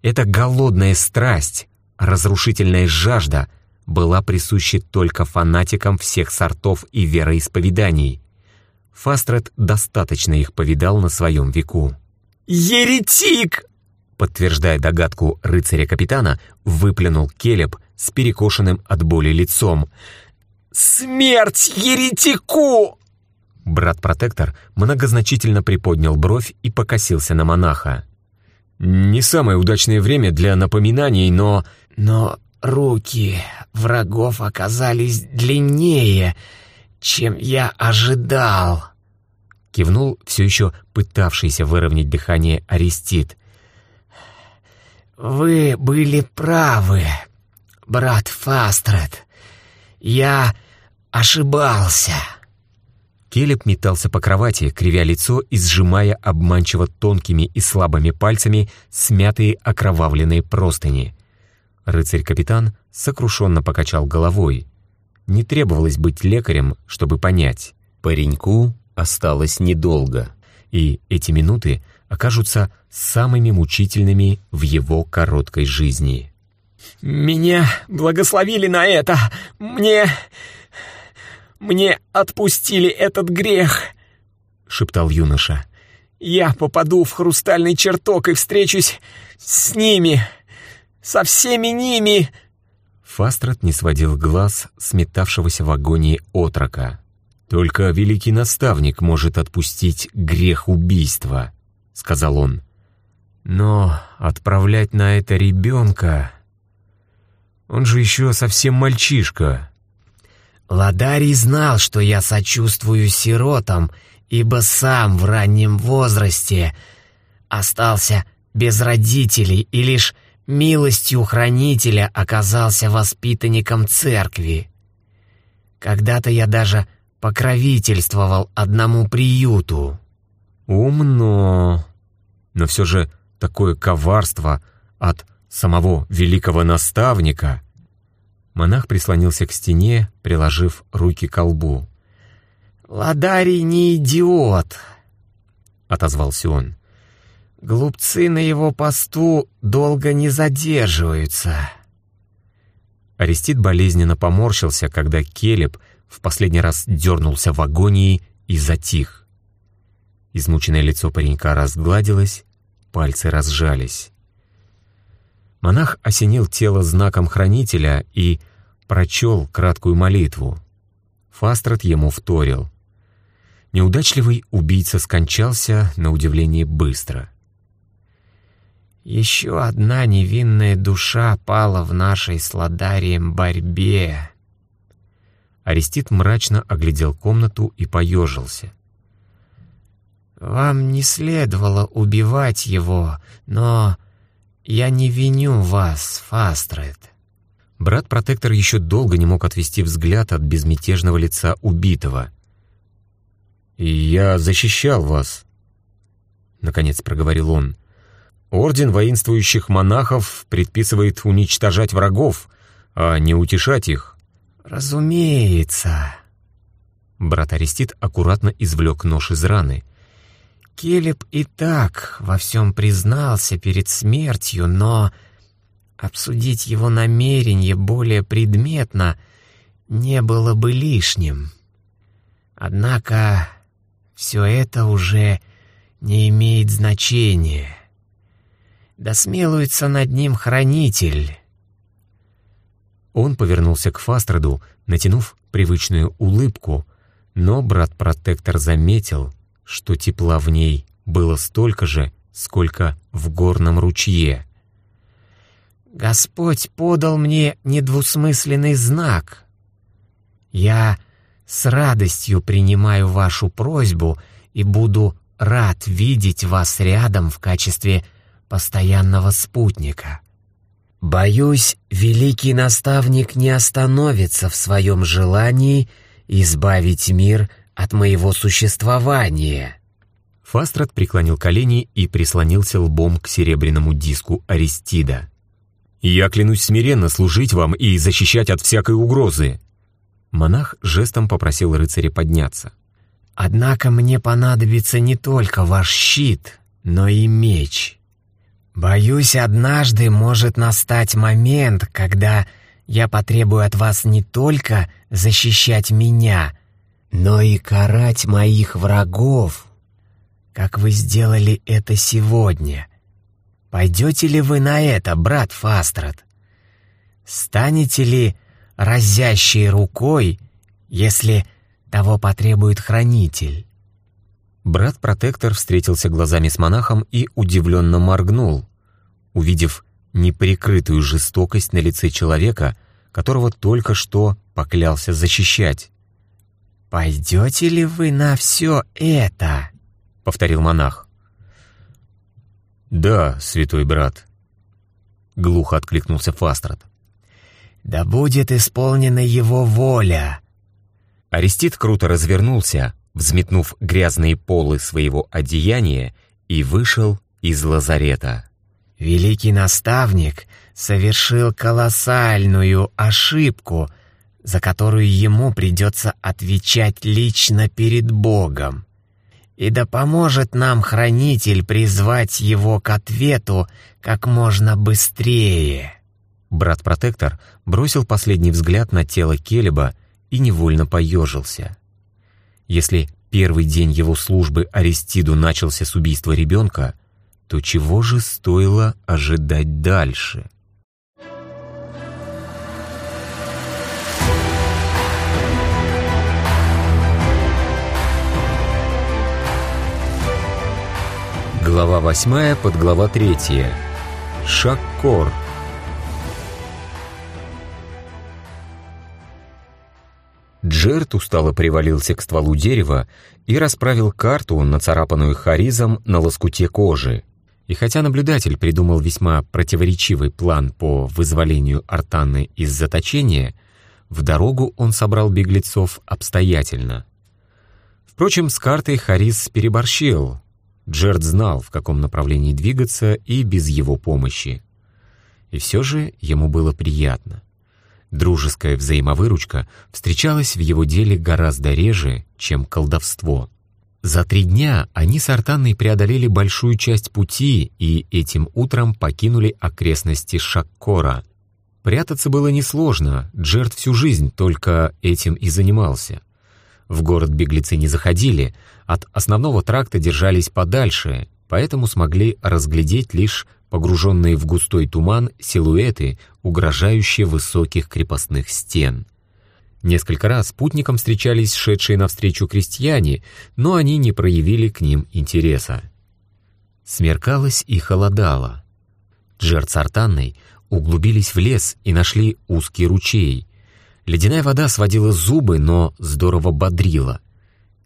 [SPEAKER 1] Эта голодная страсть, разрушительная жажда была присуща только фанатикам всех сортов и вероисповеданий. Фастрет достаточно их повидал на своем веку.
[SPEAKER 2] «Еретик!»
[SPEAKER 1] Подтверждая догадку рыцаря-капитана, выплюнул Келеб с перекошенным от боли лицом.
[SPEAKER 2] «Смерть еретику!»
[SPEAKER 1] Брат-протектор многозначительно приподнял бровь и покосился на монаха. «Не самое удачное время для напоминаний, но...»
[SPEAKER 2] «Но руки врагов оказались длиннее, чем я ожидал», —
[SPEAKER 1] кивнул все еще пытавшийся выровнять дыхание Арестит.
[SPEAKER 2] «Вы были правы, брат Фастред. Я ошибался».
[SPEAKER 1] Келеб метался по кровати, кривя лицо и сжимая обманчиво тонкими и слабыми пальцами смятые окровавленные простыни. Рыцарь-капитан сокрушенно покачал головой. Не требовалось быть лекарем, чтобы понять. Пареньку осталось недолго, и эти минуты окажутся самыми мучительными в его короткой жизни.
[SPEAKER 2] «Меня благословили на это! Мне... мне отпустили этот грех!» — шептал юноша. «Я попаду в хрустальный чертог и встречусь с ними, со всеми ними!»
[SPEAKER 1] Фастрат не сводил глаз с метавшегося в агонии отрока. «Только великий наставник может отпустить грех убийства», — сказал он. «Но отправлять на это ребенка... Он же еще совсем мальчишка».
[SPEAKER 2] Ладарий знал, что я сочувствую сиротам, ибо сам в раннем возрасте остался без родителей и лишь милостью хранителя оказался воспитанником церкви. Когда-то я даже покровительствовал одному приюту.
[SPEAKER 1] Умно. Но все же такое коварство от самого великого наставника. Монах прислонился к стене, приложив руки к лбу.
[SPEAKER 2] «Ладарий не идиот», — отозвался он. Глупцы на его посту долго не задерживаются.
[SPEAKER 1] Арестит болезненно поморщился, когда Келеб в последний раз дернулся в агонии и затих. Измученное лицо паренька разгладилось, пальцы разжались. Монах осенил тело знаком хранителя и прочел краткую молитву. Фастрат ему вторил. Неудачливый убийца скончался, на удивление, быстро —
[SPEAKER 2] еще одна невинная душа пала в нашей с Ладарием борьбе.
[SPEAKER 1] Арестит мрачно оглядел комнату и поежился.
[SPEAKER 2] «Вам не следовало убивать его, но я не виню вас, Фастред».
[SPEAKER 1] Брат-протектор еще долго не мог отвести взгляд от безмятежного лица убитого. «И я защищал вас», — наконец проговорил он. Орден воинствующих монахов предписывает уничтожать врагов, а не утешать их.
[SPEAKER 2] «Разумеется».
[SPEAKER 1] Брат Арестит аккуратно извлек нож из раны.
[SPEAKER 2] Келеб и так во всем признался перед смертью, но обсудить его намерение более предметно не было бы лишним. Однако все это уже не имеет значения да смилуется над ним хранитель».
[SPEAKER 1] Он повернулся к Фастроду, натянув привычную улыбку, но брат-протектор заметил, что тепла в ней было столько же, сколько в горном ручье.
[SPEAKER 2] «Господь подал мне недвусмысленный знак. Я с радостью принимаю вашу просьбу и буду рад видеть вас рядом в качестве постоянного спутника. Боюсь, великий наставник не остановится в своем желании избавить мир от моего существования.
[SPEAKER 1] Фастрат преклонил колени и прислонился лбом к серебряному диску Аристида. «Я клянусь смиренно служить вам и защищать от всякой угрозы!» Монах жестом попросил рыцаря подняться.
[SPEAKER 2] «Однако мне понадобится не только ваш щит, но и меч. Боюсь, однажды может настать момент, когда я потребую от вас не только защищать меня, но и карать моих врагов, как вы сделали это сегодня. Пойдете ли вы на это, брат Фастрат? Станете ли разящей рукой, если того потребует хранитель?»
[SPEAKER 1] Брат-протектор встретился глазами с монахом и удивленно моргнул, увидев неприкрытую жестокость на лице человека, которого только что поклялся защищать.
[SPEAKER 2] «Пойдете ли вы на все это?»
[SPEAKER 1] — повторил монах. «Да, святой брат», — глухо откликнулся Фастрат.
[SPEAKER 2] «Да будет исполнена его воля!»
[SPEAKER 1] Арестит круто развернулся, взметнув грязные полы своего одеяния, и вышел из лазарета.
[SPEAKER 2] «Великий наставник совершил колоссальную ошибку, за которую ему придется отвечать лично перед Богом. И да поможет нам Хранитель призвать его к ответу как можно быстрее».
[SPEAKER 1] Брат-протектор бросил последний взгляд на тело Келеба и невольно поежился. Если первый день его службы Аристиду начался с убийства ребенка, то чего же стоило ожидать дальше? Глава восьмая, подглава третья. Шаккор. Джерт устало привалился к стволу дерева и расправил карту, нацарапанную Харизом на лоскуте кожи. И хотя наблюдатель придумал весьма противоречивый план по вызволению Артанны из заточения, в дорогу он собрал беглецов обстоятельно. Впрочем, с картой Харис переборщил. Джерд знал, в каком направлении двигаться, и без его помощи. И все же ему было приятно. Дружеская взаимовыручка встречалась в его деле гораздо реже, чем колдовство. За три дня они с Артанной преодолели большую часть пути и этим утром покинули окрестности Шаккора. Прятаться было несложно, Джерт всю жизнь только этим и занимался. В город беглецы не заходили, от основного тракта держались подальше, поэтому смогли разглядеть лишь погруженные в густой туман силуэты, угрожающие высоких крепостных стен. Несколько раз путникам встречались шедшие навстречу крестьяне, но они не проявили к ним интереса. Смеркалось и холодало. Джерд с Артанной углубились в лес и нашли узкий ручей. Ледяная вода сводила зубы, но здорово бодрила.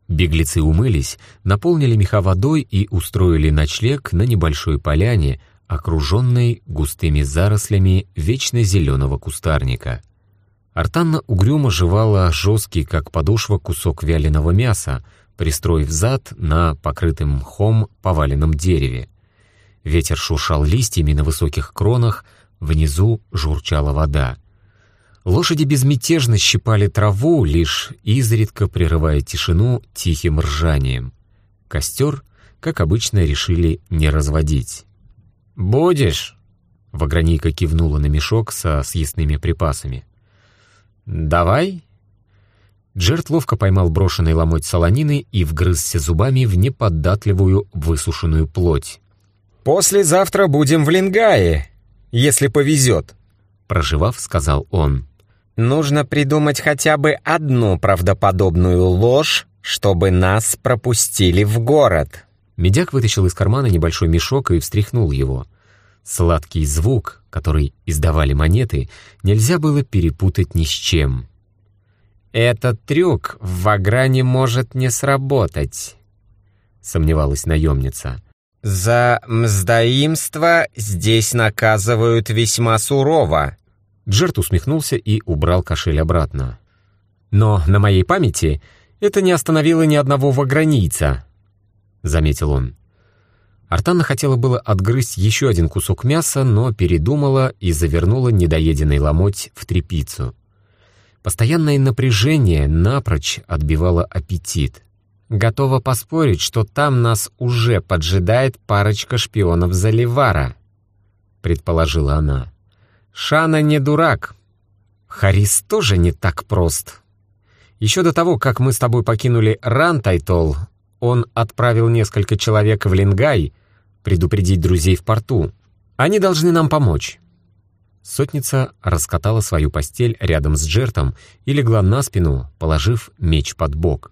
[SPEAKER 1] Беглецы умылись, наполнили меха водой и устроили ночлег на небольшой поляне, окруженной густыми зарослями вечно зеленого кустарника. Артанна угрюмо жевала жесткий, как подошва, кусок вяленого мяса, пристроив зад на покрытым мхом поваленном дереве. Ветер шуршал листьями на высоких кронах, внизу журчала вода. Лошади безмятежно щипали траву, лишь изредка прерывая тишину тихим ржанием. Костер, как обычно, решили не разводить. «Будешь?» — Вагранейка кивнула на мешок со съестными припасами. «Давай?» Джерт ловко поймал брошенный ломоть солонины и вгрызся зубами в неподатливую высушенную плоть.
[SPEAKER 3] «Послезавтра будем в Лингае, если повезет», — проживав, сказал он. «Нужно придумать хотя бы одну правдоподобную ложь, чтобы нас пропустили в город».
[SPEAKER 1] Медяк вытащил из кармана небольшой мешок и встряхнул его. Сладкий звук, который издавали монеты, нельзя было перепутать ни с чем.
[SPEAKER 3] «Этот трюк в Вагране может не сработать», — сомневалась наемница. «За мздоимство здесь наказывают весьма сурово».
[SPEAKER 1] Джерт усмехнулся и убрал кошель обратно. «Но на моей памяти это не остановило ни одного вагранийца», заметил он. Артанна хотела было отгрызть еще один кусок мяса, но передумала и завернула недоеденный ломоть в трепицу. Постоянное напряжение напрочь отбивало аппетит. Готова поспорить, что там нас уже поджидает парочка шпионов Заливара, предположила она. Шана не дурак. Харис тоже не так прост. Еще до того, как мы с тобой покинули Рантайтол, он отправил несколько человек в Лингай предупредить друзей в порту. Они должны нам помочь. Сотница раскатала свою постель рядом с Джертом и легла на спину, положив меч под бок.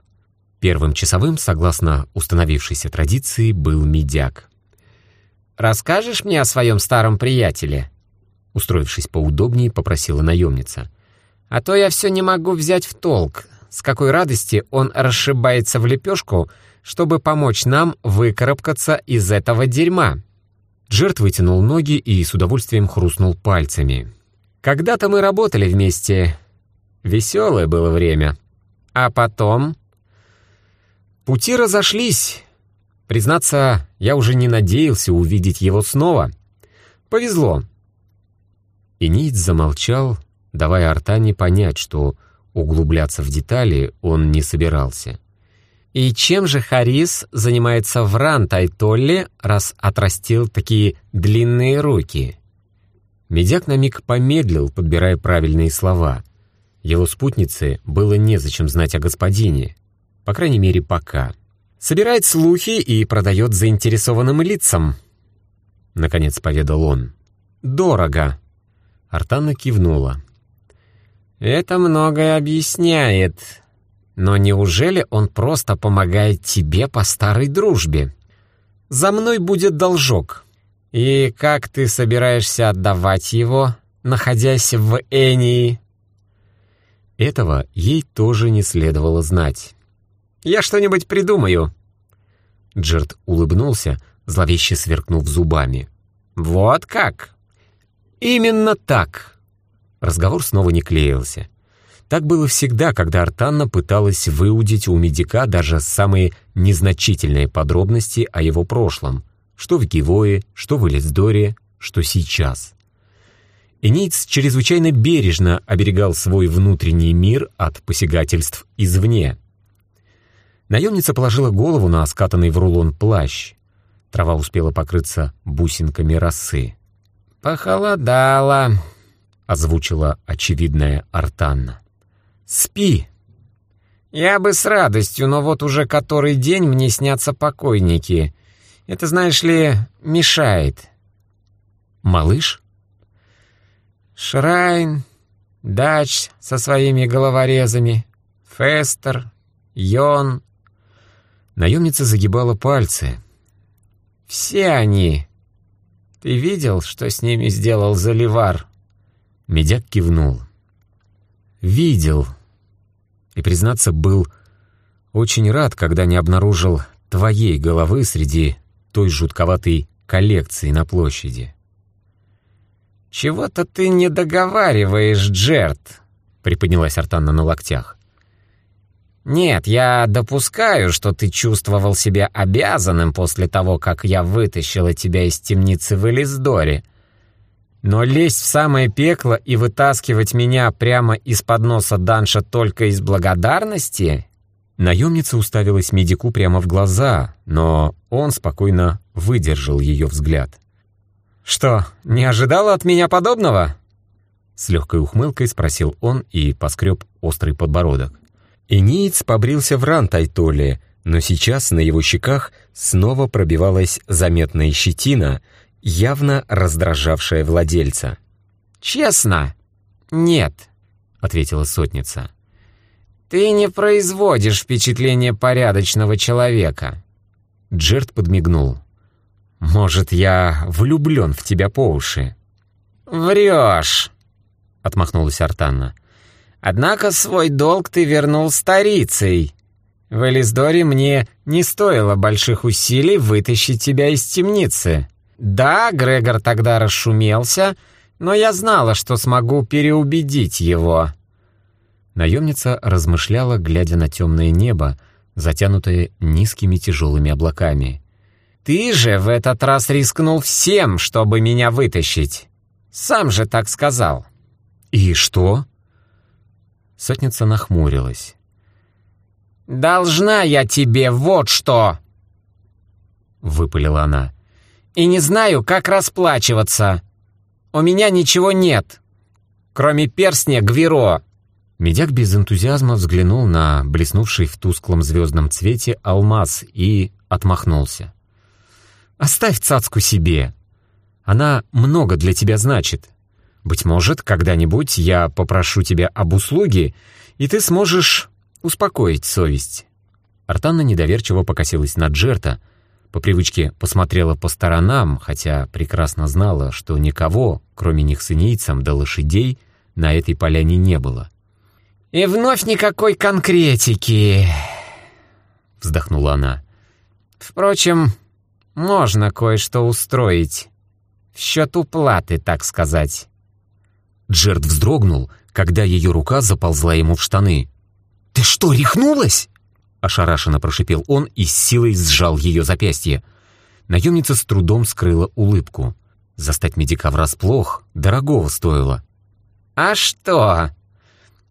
[SPEAKER 1] Первым часовым, согласно установившейся традиции, был медяк. «Расскажешь мне о своем старом приятеле?» Устроившись поудобнее, попросила наемница. «А то я все не могу взять в толк, с какой радости он расшибается в лепешку, чтобы помочь нам выкарабкаться из этого дерьма». Джерт вытянул ноги и с удовольствием хрустнул пальцами. «Когда-то мы работали вместе. Веселое было время. А потом...» Пути разошлись. Признаться, я уже не надеялся увидеть его снова. Повезло. И Ниц замолчал, давая Артане понять, что углубляться в детали он не собирался. И чем же Харис занимается в Рантайтолле, раз отрастил такие длинные руки? Медяк на миг помедлил, подбирая правильные слова. Его спутнице было незачем знать о господине. По крайней мере, пока. Собирает слухи и продает заинтересованным лицам. Наконец поведал он. Дорого. Артана кивнула. Это многое объясняет, но неужели он просто помогает тебе по старой дружбе? За мной будет должок. И как ты собираешься отдавать его, находясь в Энии? Этого ей тоже не следовало знать. «Я что-нибудь придумаю». Джерт улыбнулся, зловеще сверкнув зубами. «Вот как?» «Именно так!» Разговор снова не клеился. Так было всегда, когда Артанна пыталась выудить у медика даже самые незначительные подробности о его прошлом, что в Гивое, что в Элисдоре, что сейчас. Энейц чрезвычайно бережно оберегал свой внутренний мир от посягательств извне. Наемница положила голову на скатанный в рулон плащ. Трава успела покрыться бусинками росы. «Похолодало», — озвучила очевидная Артанна. «Спи!» «Я бы с радостью, но вот уже который день мне снятся покойники. Это, знаешь ли, мешает». «Малыш?» «Шрайн, Дач со своими головорезами, Фестер, Йон». Наемница загибала пальцы. «Все они. Ты видел, что с ними сделал Заливар?» Медяк кивнул. «Видел», и, признаться, был очень рад, когда не обнаружил твоей головы среди той жутковатой коллекции на площади. «Чего-то ты не договариваешь, Джерт», — приподнялась Артанна на локтях. «Нет, я допускаю, что ты чувствовал себя обязанным после того, как я вытащила тебя из темницы в Элисдоре. Но лезть в самое пекло и вытаскивать меня прямо из-под носа Данша только из благодарности? Наемница уставилась медику прямо в глаза, но он спокойно выдержал ее взгляд. «Что, не ожидала от меня подобного?» С легкой ухмылкой спросил он и поскреб острый подбородок. Иниец побрился в рантайтоле, но сейчас на его щеках снова пробивалась заметная щетина — явно раздражавшая владельца. «Честно? Нет», — ответила сотница. «Ты не производишь впечатление порядочного человека». Джерт подмигнул. «Может, я влюблен в тебя по уши?» «Врешь», — отмахнулась Артанна. «Однако свой долг ты вернул старицей. В Элисдоре мне не стоило больших усилий вытащить тебя из темницы». Да, Грегор тогда расшумелся, но я знала, что смогу переубедить его. Наемница размышляла, глядя на темное небо, затянутое низкими тяжелыми облаками.
[SPEAKER 3] «Ты же в этот раз рискнул всем, чтобы меня вытащить. Сам же так сказал».
[SPEAKER 1] «И что?» Сотница нахмурилась.
[SPEAKER 3] «Должна я тебе вот что!» Выпалила она. «И не знаю, как расплачиваться. У меня ничего нет, кроме перстня Гвиро».
[SPEAKER 1] Медяк без энтузиазма взглянул на блеснувший в тусклом звездном цвете алмаз и отмахнулся. «Оставь цацку себе. Она много для тебя значит. Быть может, когда-нибудь я попрошу тебя об услуге, и ты сможешь успокоить совесть». Артанна недоверчиво покосилась на Джерта, по привычке посмотрела по сторонам, хотя прекрасно знала, что никого, кроме них с инейцем да лошадей, на этой поляне не было.
[SPEAKER 3] «И вновь никакой конкретики», — вздохнула она. «Впрочем, можно кое-что устроить. В счет уплаты, так сказать».
[SPEAKER 1] Джерд вздрогнул, когда ее рука заползла ему в штаны.
[SPEAKER 2] «Ты что, рехнулась?»
[SPEAKER 1] Ошарашенно прошипел он и с силой сжал ее запястье. Наемница с трудом скрыла улыбку. Застать медика врасплох дорогого стоило.
[SPEAKER 3] «А что?»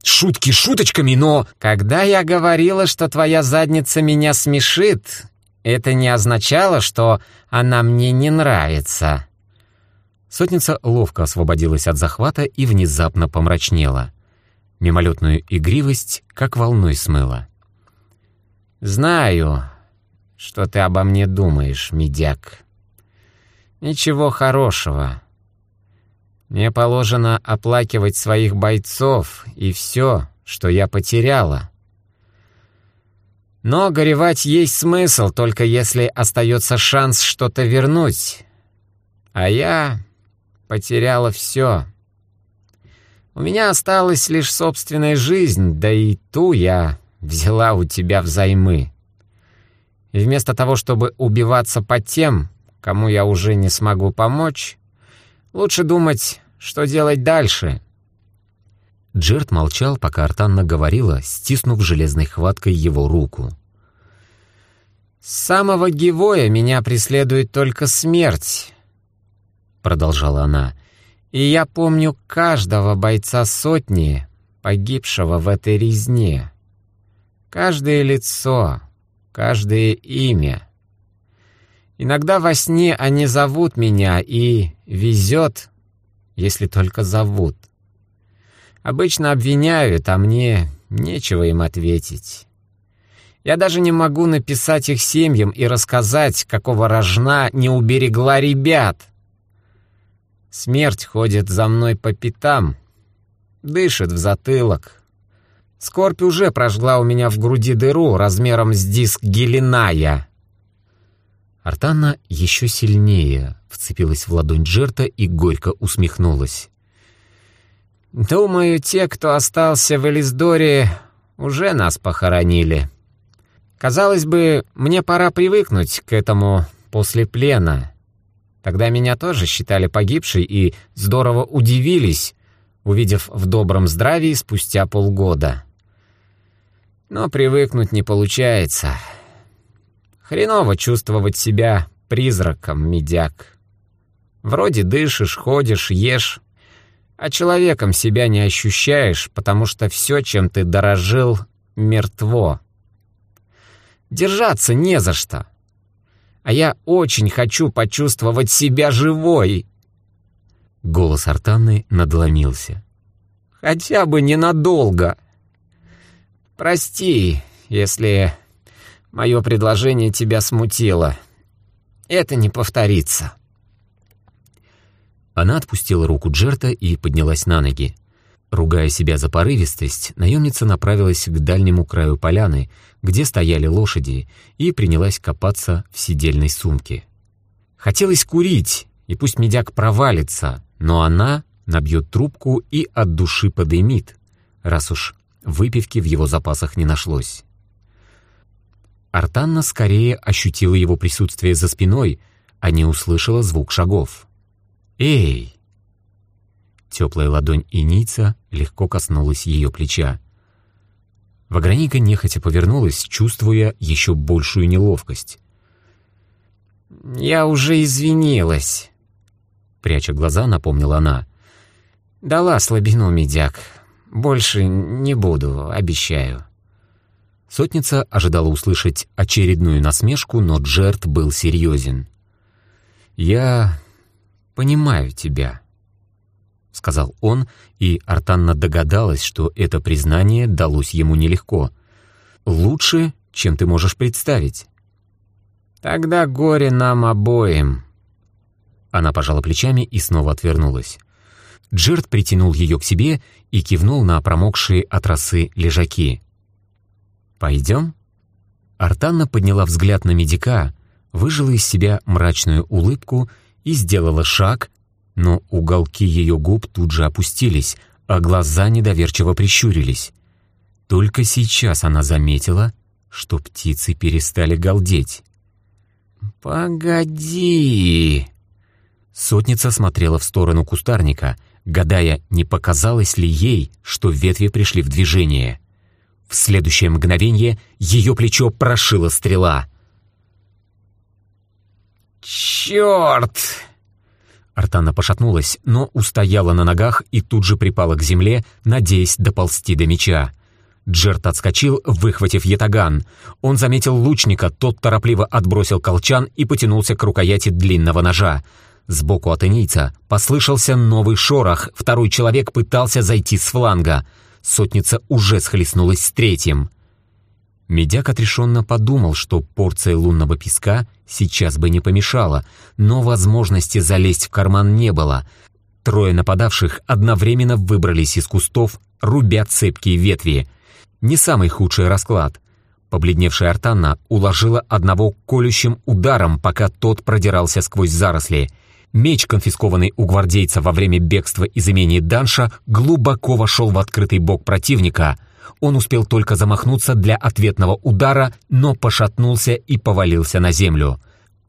[SPEAKER 2] «Шутки шуточками, но...»
[SPEAKER 3] «Когда я говорила, что твоя задница меня смешит, это не означало, что она мне не нравится».
[SPEAKER 1] Сотница ловко освободилась от захвата и внезапно помрачнела. Мимолетную игривость как волной смыла.
[SPEAKER 3] «Знаю, что ты обо мне думаешь, медяк. Ничего хорошего. Мне положено оплакивать своих бойцов и все, что я потеряла. Но горевать есть смысл, только если остается шанс что-то вернуть. А я потеряла все. У меня осталась лишь собственная жизнь, да и ту я взяла у тебя взаймы. И вместо того, чтобы убиваться по тем, кому я уже не смогу помочь, лучше думать, что делать дальше.
[SPEAKER 1] Джерт молчал, пока Артанна говорила, стиснув железной хваткой его руку.
[SPEAKER 3] «С самого Гивоя меня преследует только смерть. — продолжала она, — «и я помню каждого бойца сотни, погибшего в этой резне. Каждое лицо, каждое имя. Иногда во сне они зовут меня и везет, если только зовут. Обычно обвиняют, а мне нечего им ответить». Я даже не могу написать их семьям и рассказать, какого рожна не уберегла ребят. Смерть ходит за мной по пятам, дышит в затылок. Скорбь уже прожгла у меня в груди дыру размером с диск Гелиная.
[SPEAKER 1] Артанна еще сильнее вцепилась в ладонь Джерта и горько усмехнулась.
[SPEAKER 3] «Думаю, те, кто остался в Элисдоре, уже нас похоронили. Казалось бы, мне пора привыкнуть к этому после плена. Тогда меня тоже считали погибшей и здорово удивились, увидев в добром здравии спустя полгода. Но привыкнуть не получается. Хреново чувствовать себя призраком, медяк. Вроде дышишь, ходишь, ешь, а человеком себя не ощущаешь, потому что все, чем ты дорожил, мертво. Держаться не за что а я очень хочу почувствовать себя живой».
[SPEAKER 1] Голос Артанны надломился.
[SPEAKER 3] «Хотя бы ненадолго. Прости, если мое предложение тебя смутило. Это не повторится».
[SPEAKER 1] Она отпустила руку Джерта и поднялась на ноги. Ругая себя за порывистость, наемница направилась к дальнему краю поляны, где стояли лошади, и принялась копаться в сидельной сумке. Хотелось курить, и пусть медяк провалится, но она набьет трубку и от души подымит, раз уж выпивки в его запасах не нашлось. Артанна скорее ощутила его присутствие за спиной, а не услышала звук шагов. «Эй!» Теплая ладонь иница легко коснулась ее плеча. Ваграника нехотя повернулась, чувствуя еще большую неловкость.
[SPEAKER 3] «Я уже извинилась», — пряча глаза, напомнила она. «Дала слабину, медяк. Больше не буду, обещаю».
[SPEAKER 1] Сотница ожидала услышать очередную насмешку, но Джерт был серьезен. «Я понимаю тебя», — сказал он, и Артанна догадалась, что это признание далось ему нелегко. «Лучше, чем ты можешь представить».
[SPEAKER 3] «Тогда горе нам обоим».
[SPEAKER 1] Она пожала плечами и снова отвернулась. Джерт притянул ее к себе и кивнул на промокшие от росы лежаки. «Пойдем?» Артанна подняла взгляд на медика, выжила из себя мрачную улыбку и сделала шаг, но уголки ее губ тут же опустились, а глаза недоверчиво прищурились. Только сейчас она заметила, что птицы перестали галдеть.
[SPEAKER 3] «Погоди!»
[SPEAKER 1] Сотница смотрела в сторону кустарника, гадая, не показалось ли ей, что ветви пришли в движение. В следующее мгновение ее плечо прошила стрела.
[SPEAKER 3] «Черт!»
[SPEAKER 1] Артана пошатнулась, но устояла на ногах и тут же припала к земле, надеясь доползти до меча. Джерт отскочил, выхватив ятаган. Он заметил лучника, тот торопливо отбросил колчан и потянулся к рукояти длинного ножа. Сбоку от инийца послышался новый шорох, второй человек пытался зайти с фланга — сотница уже схлестнулась с третьим. Медяк отрешенно подумал, что порция лунного песка сейчас бы не помешала, но возможности залезть в карман не было. Трое нападавших одновременно выбрались из кустов, рубя цепкие ветви. Не самый худший расклад. Побледневшая Артанна уложила одного колющим ударом, пока тот продирался сквозь заросли — Меч, конфискованный у гвардейца во время бегства из имени Данша, глубоко вошел в открытый бок противника. Он успел только замахнуться для ответного удара, но пошатнулся и повалился на землю.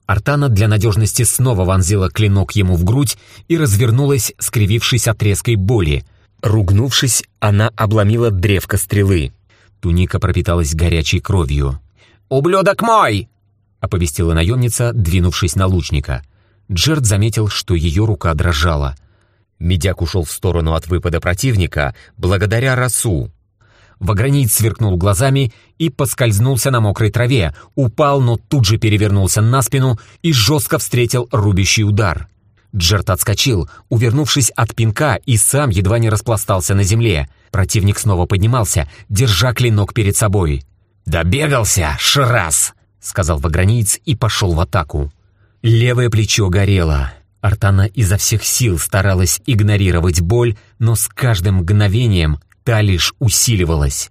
[SPEAKER 1] Артана для надежности снова вонзила клинок ему в грудь и развернулась, скривившись от резкой боли. Ругнувшись, она обломила древко стрелы. Туника пропиталась горячей кровью.
[SPEAKER 3] «Ублюдок мой!»
[SPEAKER 1] — оповестила наемница, двинувшись на лучника — Джерд заметил, что ее рука дрожала. Медяк ушел в сторону от выпада противника благодаря росу. Вагранит сверкнул глазами и поскользнулся на мокрой траве, упал, но тут же перевернулся на спину и жестко встретил рубящий удар. Джерт отскочил, увернувшись от пинка, и сам едва не распластался на земле. Противник снова поднимался, держа клинок перед собой. «Добегался, Шрас!» — сказал ваграниец и пошел в атаку. Левое плечо горело. Артана изо всех сил старалась игнорировать боль, но с каждым мгновением та лишь усиливалась.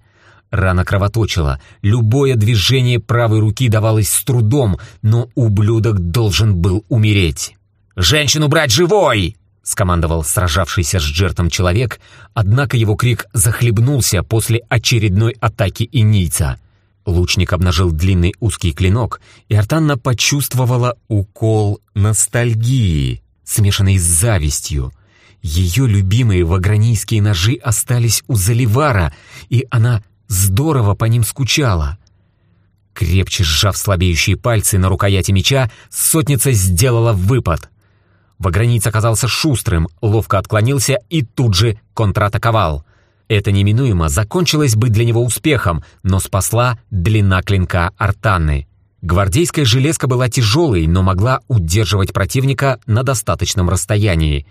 [SPEAKER 1] Рана кровоточила, любое движение правой руки давалось с трудом, но ублюдок должен был умереть. «Женщину брать живой!» — скомандовал сражавшийся с Джертом человек, однако его крик захлебнулся после очередной атаки инийца — Лучник обнажил длинный узкий клинок, и Артанна почувствовала укол ностальгии, смешанный с завистью. Ее любимые вагранийские ножи остались у Заливара, и она здорово по ним скучала. Крепче сжав слабеющие пальцы на рукояти меча, сотница сделала выпад. Ваграниц оказался шустрым, ловко отклонился и тут же контратаковал — это неминуемо закончилось бы для него успехом, но спасла длина клинка Артанны. Гвардейская железка была тяжелой, но могла удерживать противника на достаточном расстоянии.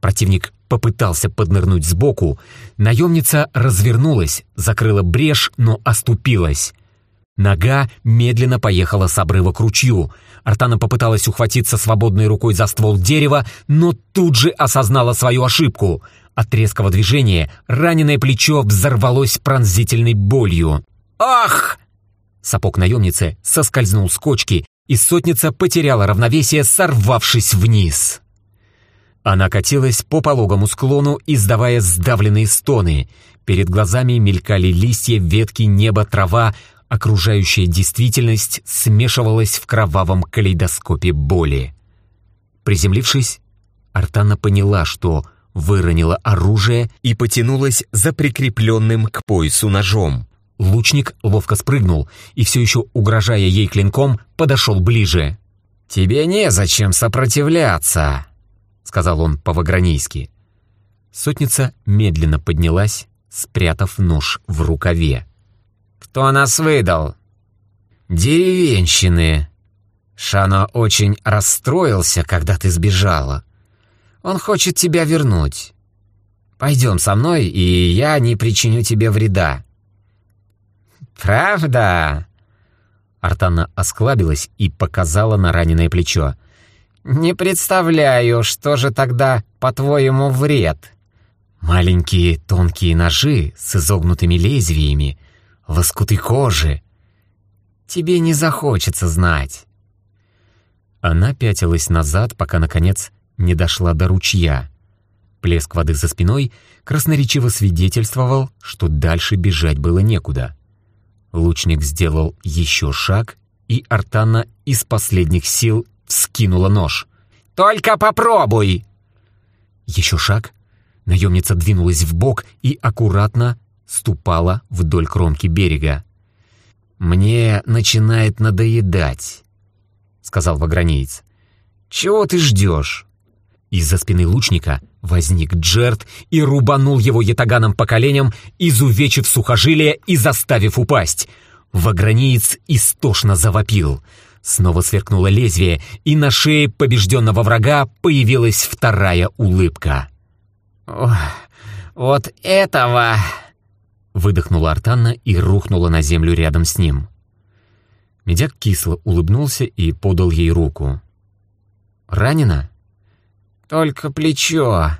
[SPEAKER 1] Противник попытался поднырнуть сбоку. Наемница развернулась, закрыла брешь, но оступилась. Нога медленно поехала с обрыва к ручью. Артана попыталась ухватиться свободной рукой за ствол дерева, но тут же осознала свою ошибку — от резкого движения раненое плечо взорвалось пронзительной болью. «Ах!» Сапог наемницы соскользнул с кочки, и сотница потеряла равновесие, сорвавшись вниз. Она катилась по пологому склону, издавая сдавленные стоны. Перед глазами мелькали листья, ветки, небо, трава. Окружающая действительность смешивалась в кровавом калейдоскопе боли. Приземлившись, Артана поняла, что выронила оружие и потянулась за прикрепленным к поясу ножом.
[SPEAKER 2] Лучник ловко спрыгнул и, все еще угрожая ей клинком, подошел ближе. «Тебе незачем сопротивляться», — сказал он по-вагранийски. Сотница медленно поднялась, спрятав нож в рукаве. «Кто нас выдал?» «Деревенщины. Шано очень расстроился, когда ты сбежала. Он хочет тебя вернуть. Пойдем со мной, и я не причиню тебе вреда». «Правда?» Артанна осклабилась и показала на раненое плечо. «Не представляю, что же тогда, по-твоему, вред?» «Маленькие тонкие ножи с изогнутыми лезвиями, лоскуты кожи. Тебе не захочется знать». Она пятилась назад, пока, наконец, не дошла до ручья. Плеск воды за спиной красноречиво свидетельствовал, что дальше бежать было некуда. Лучник сделал еще шаг, и Артана из последних сил вскинула нож. «Только попробуй!» Еще шаг. Наемница двинулась в бок и аккуратно ступала вдоль кромки берега. «Мне начинает надоедать», — сказал вагранеец. «Чего ты ждешь?» Из-за спины лучника возник Джерт и рубанул его ятаганом по коленям, изувечив сухожилие и заставив упасть. Вагранеец истошно завопил. Снова сверкнуло лезвие, и на шее побежденного врага появилась вторая улыбка. «Ох, вот этого!» Выдохнула Артанна и рухнула на землю рядом с ним. Медяк кисло улыбнулся и подал ей руку. «Ранена?» «Только плечо».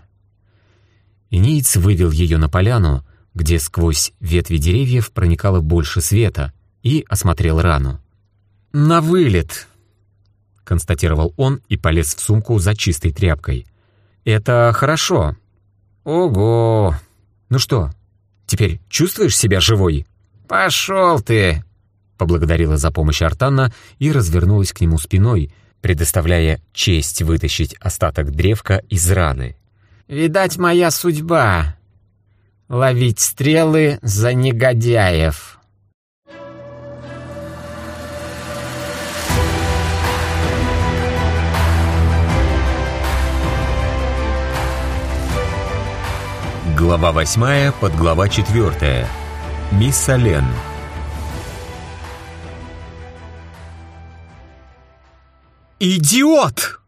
[SPEAKER 2] Иниец вывел ее на поляну, где сквозь ветви деревьев проникало больше света, и осмотрел рану. «На вылет!» — констатировал он и полез в сумку за чистой тряпкой. «Это хорошо». «Ого! Ну что, теперь чувствуешь себя живой?» «Пошел ты!» — поблагодарила за помощь Артанна и развернулась к нему спиной, предоставляя честь вытащить остаток древка из раны. «Видать, моя судьба — ловить стрелы за негодяев».
[SPEAKER 1] Глава 8, подглава 4. Мисс Ален.
[SPEAKER 2] «Идиот!»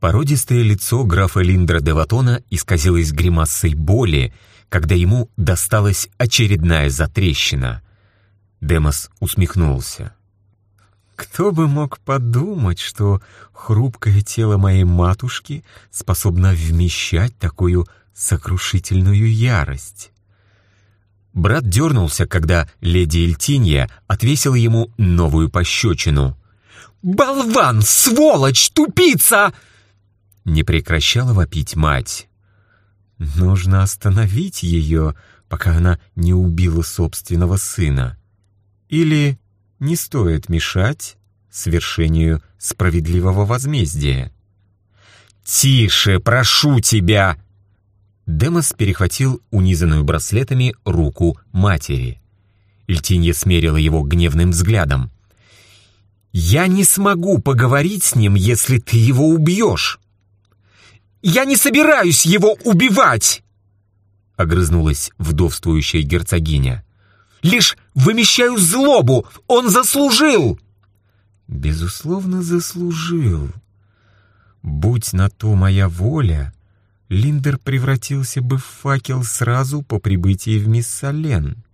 [SPEAKER 1] Породистое лицо графа Линдра де Ватона исказилось гримасой боли, когда ему досталась очередная затрещина. Демос усмехнулся.
[SPEAKER 3] «Кто бы мог подумать, что хрупкое тело моей матушки способно вмещать такую сокрушительную ярость.
[SPEAKER 1] Брат дернулся, когда леди Эльтинья отвесила ему новую пощечину.
[SPEAKER 2] «Болван! Сволочь! Тупица!»
[SPEAKER 1] Не прекращала вопить мать.
[SPEAKER 3] «Нужно остановить ее, пока она не убила собственного сына. Или не стоит мешать свершению справедливого возмездия?»
[SPEAKER 2] «Тише, прошу тебя!»
[SPEAKER 1] Демос перехватил унизанную браслетами руку матери. Льтинья смерила его гневным взглядом.
[SPEAKER 2] «Я не смогу поговорить с ним, если ты его убьешь!» «Я не собираюсь его убивать!»
[SPEAKER 1] Огрызнулась вдовствующая герцогиня.
[SPEAKER 2] «Лишь вымещаю злобу! Он заслужил!»
[SPEAKER 3] «Безусловно, заслужил. Будь на то моя воля, Линдер превратился бы в факел сразу по прибытии в Миссален.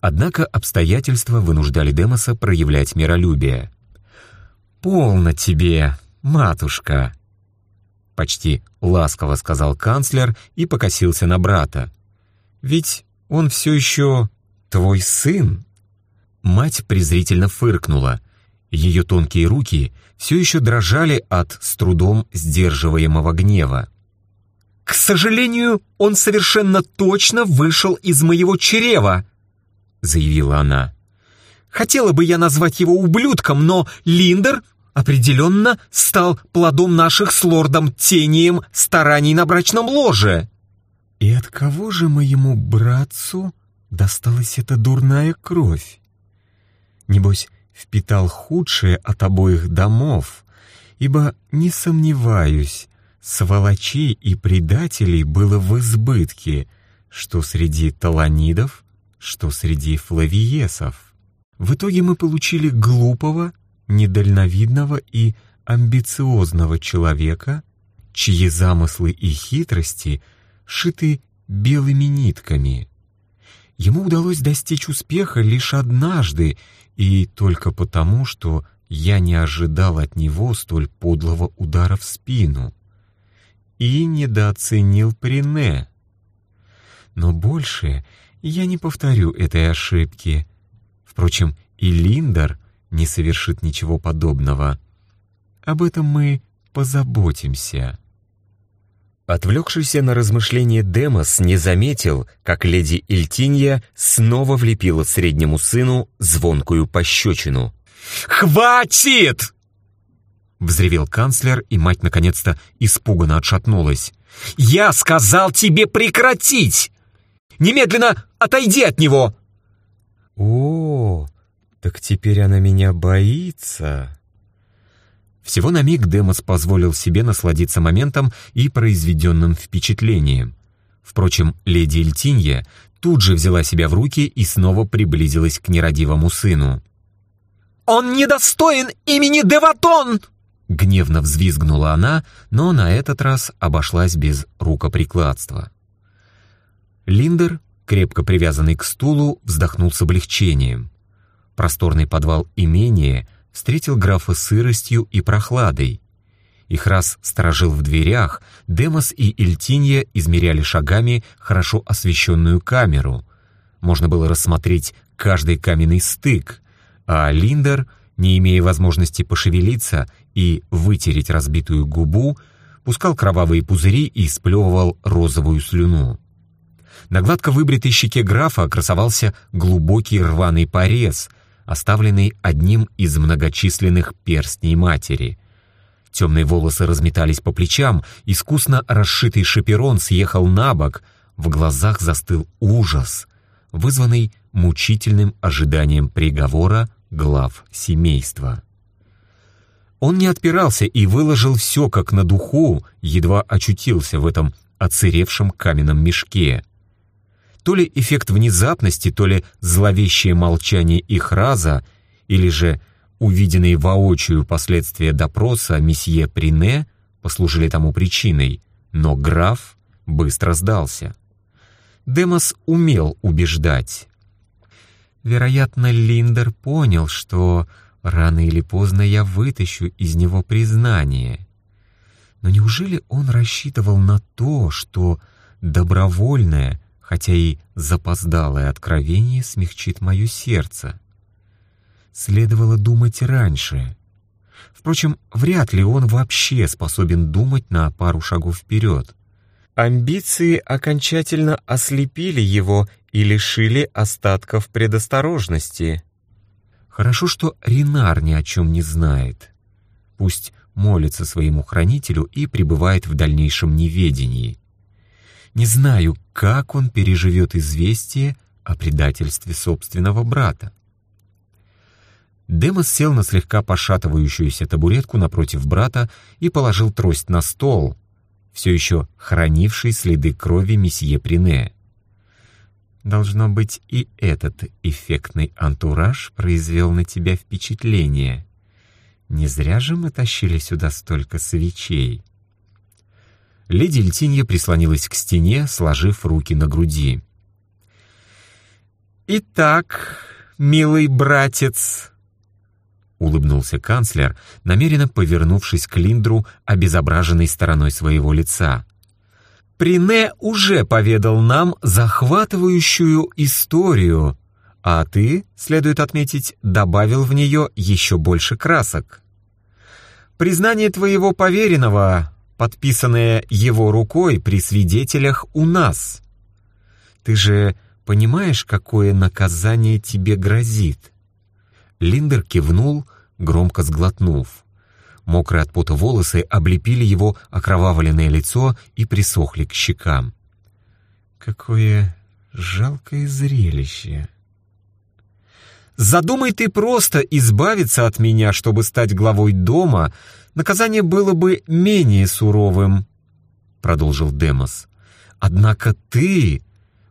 [SPEAKER 1] Однако обстоятельства вынуждали Демоса проявлять миролюбие.
[SPEAKER 3] «Полно тебе, матушка!»
[SPEAKER 1] Почти ласково сказал канцлер и покосился на брата.
[SPEAKER 3] «Ведь он все еще твой сын?»
[SPEAKER 1] Мать презрительно фыркнула. Ее тонкие руки все еще дрожали от с трудом сдерживаемого гнева.
[SPEAKER 2] «К сожалению, он совершенно точно вышел из моего чрева», — заявила она. «Хотела бы я назвать его ублюдком, но Линдер определенно стал плодом наших с лордом Тением стараний на брачном ложе».
[SPEAKER 3] «И от кого же моему братцу досталась эта дурная кровь? Небось, впитал худшее от обоих домов, ибо, не сомневаюсь, сволочей и предателей было в избытке, что среди таланидов, что среди флавиесов. В итоге мы получили глупого, недальновидного и амбициозного человека, чьи замыслы и хитрости шиты белыми нитками. Ему удалось достичь успеха лишь однажды, и только потому, что я не ожидал от него столь подлого удара в спину. И недооценил Прине. Но больше я не повторю этой ошибки. Впрочем, и Линдер не совершит ничего подобного. Об этом мы позаботимся. Отвлекшийся на размышления Демос не заметил, как леди Ильтинья снова влепила среднему сыну звонкую пощечину.
[SPEAKER 2] «Хватит!»
[SPEAKER 3] Взревел канцлер, и мать наконец-то испуганно отшатнулась.
[SPEAKER 2] «Я сказал тебе прекратить! Немедленно отойди от него!»
[SPEAKER 3] «О, так теперь она меня боится!» Всего на миг Демос позволил себе насладиться моментом и произведенным впечатлением. Впрочем, леди Эльтинья тут же взяла себя в руки и снова приблизилась к нерадивому сыну.
[SPEAKER 2] «Он недостоин имени Деватон!»
[SPEAKER 3] Гневно взвизгнула она, но на этот раз обошлась без рукоприкладства. Линдер, крепко привязанный к стулу, вздохнул с облегчением. Просторный подвал имения встретил графа сыростью и прохладой. Их раз сторожил в дверях, Демос и Эльтинья измеряли шагами хорошо освещенную камеру. Можно было рассмотреть каждый каменный стык, а Линдер, не имея возможности пошевелиться и вытереть разбитую губу, пускал кровавые пузыри и сплевывал розовую слюну. На гладко выбритой щеке графа красовался глубокий рваный порез, оставленный одним из многочисленных перстней матери. Темные волосы разметались по плечам, искусно расшитый шаперон съехал на бок, в глазах застыл ужас, вызванный мучительным ожиданием приговора глав семейства. Он не отпирался и выложил все как на духу, едва очутился в этом оцеревшем каменном мешке — то ли эффект внезапности, то ли зловещее молчание их раза, или же увиденные воочию последствия допроса месье Прине послужили тому причиной, но граф быстро сдался. Демос умел убеждать. Вероятно, Линдер понял, что рано или поздно я вытащу из него признание. Но неужели он рассчитывал на то, что добровольное, хотя и запоздалое откровение смягчит мое сердце. Следовало думать раньше. Впрочем, вряд ли он вообще способен думать на пару шагов вперед. Амбиции окончательно ослепили его и лишили остатков предосторожности. Хорошо, что Ренар ни о чем не знает. Пусть молится своему хранителю и пребывает в дальнейшем неведении. Не знаю, как он переживет известие о предательстве собственного брата. Демос сел на слегка пошатывающуюся табуретку напротив брата и положил трость на стол, все еще хранивший следы крови месье Прине. Должно быть, и этот эффектный антураж произвел на тебя впечатление. Не зря же мы тащили сюда столько свечей. Леди Льтинья прислонилась к стене, сложив руки на груди. «Итак, милый братец», — улыбнулся канцлер, намеренно повернувшись к Линдру обезображенной стороной своего лица. «Прине уже поведал нам захватывающую историю, а ты, следует отметить, добавил в нее еще больше красок. Признание твоего поверенного подписанное его рукой при свидетелях у нас. Ты же понимаешь, какое наказание тебе грозит?» Линдер кивнул, громко сглотнув. Мокрые от пота волосы облепили его окровавленное лицо и присохли к щекам. «Какое Жалкое зрелище. Задумай ты просто избавиться от меня, чтобы стать главой дома, наказание было бы менее суровым, — продолжил Демос. Однако ты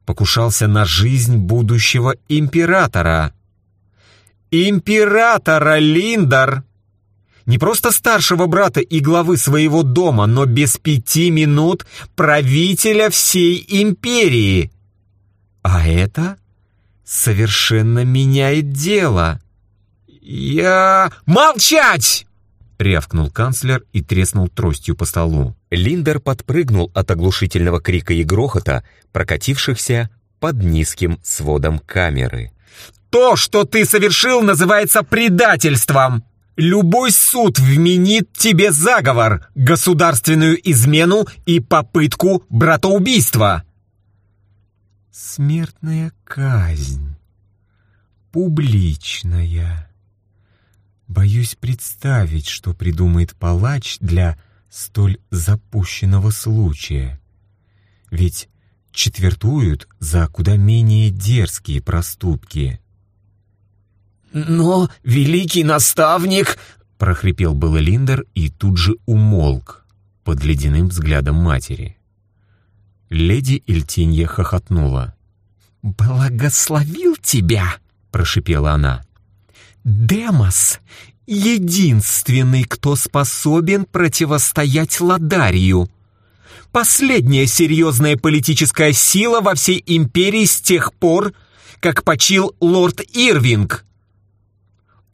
[SPEAKER 3] покушался на жизнь будущего императора. Императора, Линдар! Не просто старшего брата и главы своего дома, но без пяти минут правителя всей империи. А это совершенно меняет дело. Я... Молчать! рявкнул канцлер и треснул тростью по столу.
[SPEAKER 1] Линдер подпрыгнул от оглушительного крика и грохота, прокатившихся под низким сводом камеры.
[SPEAKER 3] «То, что ты совершил, называется предательством! Любой суд вменит тебе заговор, государственную измену и попытку братоубийства!» «Смертная казнь. Публичная. Боюсь представить, что придумает палач для столь запущенного случая. Ведь четвертуют за куда менее дерзкие проступки.
[SPEAKER 2] «Но великий наставник...» — прохрипел было Линдер и тут же умолк под ледяным взглядом матери. Леди Эльтинья хохотнула.
[SPEAKER 3] «Благословил тебя!» — прошипела она. «Демос — единственный, кто способен противостоять Ладарию. Последняя серьезная политическая сила во всей империи с тех пор, как почил лорд Ирвинг.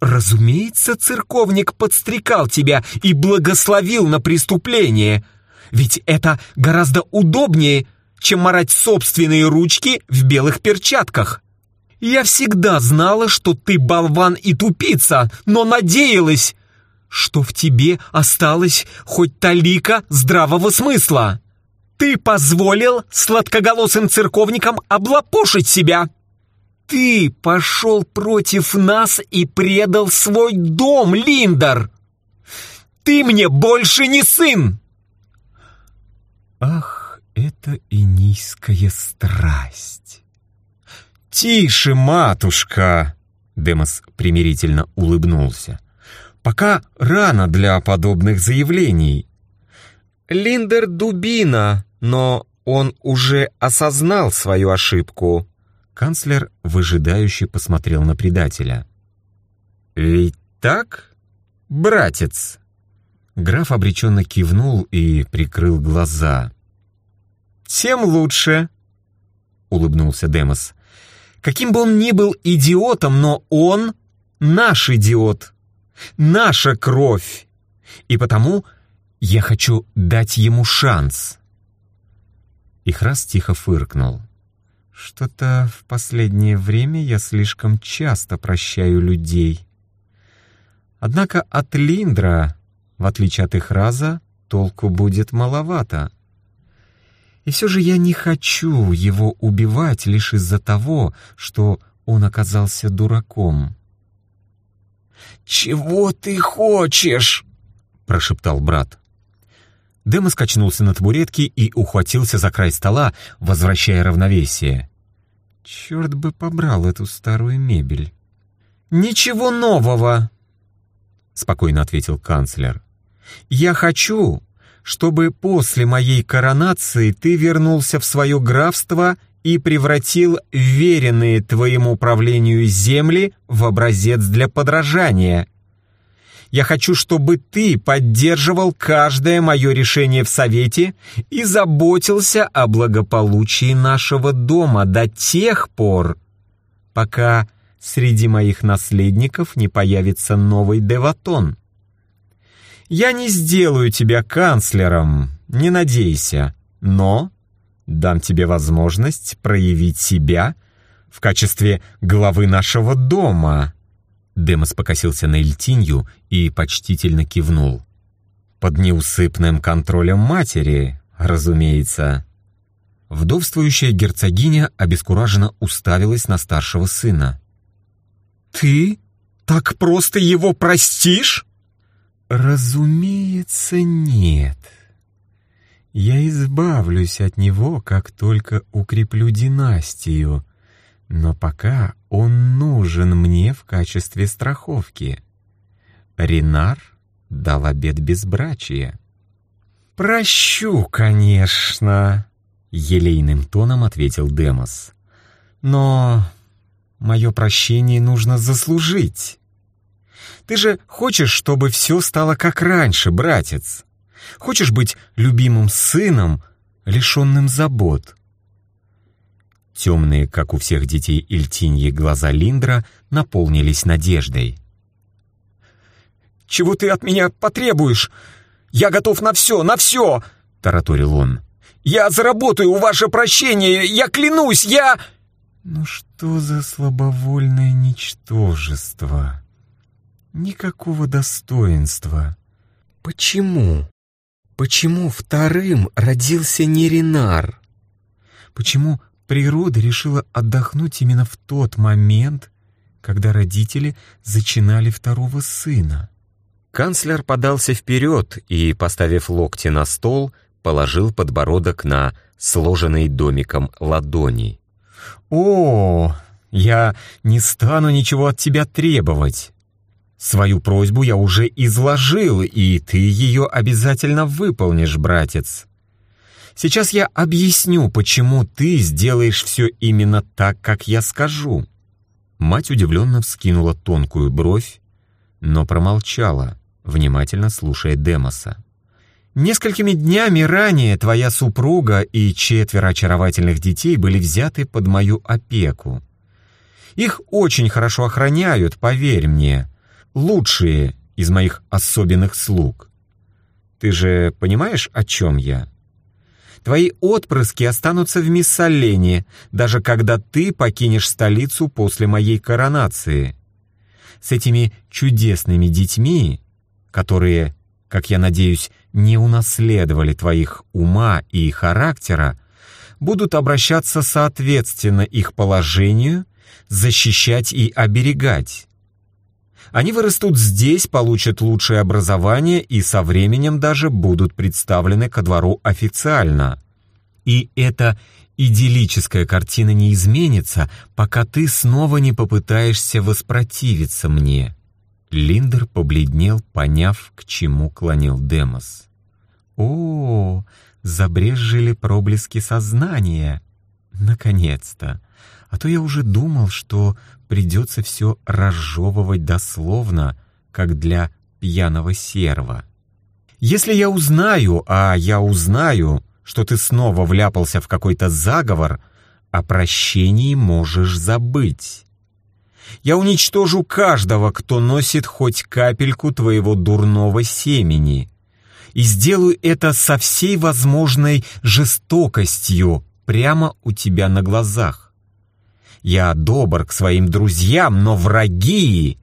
[SPEAKER 3] Разумеется, церковник подстрекал тебя и благословил на преступление, ведь это гораздо удобнее, чем марать собственные ручки в белых перчатках. Я всегда знала, что ты болван и тупица, но надеялась, что в тебе осталось хоть талика здравого смысла. Ты позволил сладкоголосым церковникам облапошить себя. Ты пошел против нас и предал свой дом, Линдер. Ты мне больше не сын. Ах, это и низкая страсть. «Тише, матушка!» Демос примирительно улыбнулся. «Пока рано для подобных заявлений». «Линдер дубина, но он уже осознал свою ошибку». Канцлер выжидающе посмотрел на предателя. «Ведь так, братец?» Граф обреченно кивнул и прикрыл глаза. «Тем лучше», — улыбнулся Демос. Каким бы он ни был идиотом, но он наш идиот, наша кровь. И потому я хочу дать ему шанс. Ихрас тихо фыркнул. Что-то в последнее время я слишком часто прощаю людей. Однако от Линдра, в отличие от Ихраза, толку будет маловато. И все же я не хочу его убивать лишь из-за того, что он оказался дураком.
[SPEAKER 2] «Чего ты хочешь?» — прошептал брат.
[SPEAKER 3] Дэма скачнулся на табуретке и ухватился за край стола, возвращая равновесие. Черт бы побрал эту старую мебель. «Ничего нового!» — спокойно ответил канцлер. «Я хочу, чтобы после моей коронации ты вернулся в свое графство и превратил веренные твоему правлению земли в образец для подражания. Я хочу, чтобы ты поддерживал каждое мое решение в Совете и заботился о благополучии нашего дома до тех пор, пока среди моих наследников не появится новый Деватон. Я не сделаю тебя канцлером, не надейся, но дам тебе возможность проявить себя в качестве главы нашего дома». Демос покосился на Эльтинью и почтительно кивнул. «Под неусыпным контролем матери, разумеется». Вдовствующая герцогиня обескураженно уставилась на старшего сына. «Ты так просто его простишь?» «Разумеется, нет. Я избавлюсь от него, как только укреплю династию, но пока он нужен мне в качестве страховки. Ренар дал обет безбрачия. «Прощу, конечно», — елейным тоном ответил Демос. «Но мое прощение нужно заслужить. Ты же хочешь, чтобы все стало как раньше, братец?» Хочешь быть любимым сыном, лишенным забот?» Темные, как у всех детей Ильтиньи, глаза Линдра наполнились надеждой. «Чего ты от меня потребуешь? Я готов на все, на все!» — тараторил он. «Я заработаю ваше прощение! Я клянусь, я...» «Ну что за слабовольное ничтожество? Никакого достоинства. Почему?» Почему вторым родился не Ренар? Почему природа решила отдохнуть именно в тот момент, когда родители зачинали второго сына?
[SPEAKER 1] Канцлер подался вперед и, поставив локти на стол, положил подбородок на сложенный домиком ладони.
[SPEAKER 3] «О, я не стану ничего от тебя требовать. Свою просьбу я уже изложил, и ты ее обязательно выполнишь, братец. Сейчас я объясню, почему ты сделаешь все именно так, как я скажу». Мать удивленно вскинула тонкую бровь, но промолчала, внимательно слушая Демоса. «Несколькими днями ранее твоя супруга и четверо очаровательных детей были взяты под мою опеку. Их очень хорошо охраняют, поверь мне, лучшие из моих особенных слуг. Ты же понимаешь, о чем я? Твои отпрыски останутся в Миссалене, даже когда ты покинешь столицу после моей коронации. С этими чудесными детьми, которые, как я надеюсь, не унаследовали твоих ума и характера, будут обращаться соответственно их положению, защищать и оберегать. Они вырастут здесь, получат лучшее образование и со временем даже будут представлены ко двору официально. И эта идиллическая картина не изменится, пока ты снова не попытаешься воспротивиться мне». Линдер побледнел, поняв, к чему клонил Демос. «О, забрежжили проблески сознания! Наконец-то! А то я уже думал, что придется все разжевывать дословно, как для пьяного серва. Если я узнаю, а я узнаю, что ты снова вляпался в какой-то заговор, о прощении можешь забыть. Я уничтожу каждого, кто носит хоть капельку твоего дурного семени, и сделаю это со всей возможной жестокостью прямо у тебя на глазах. Я добр к своим друзьям, но враги...»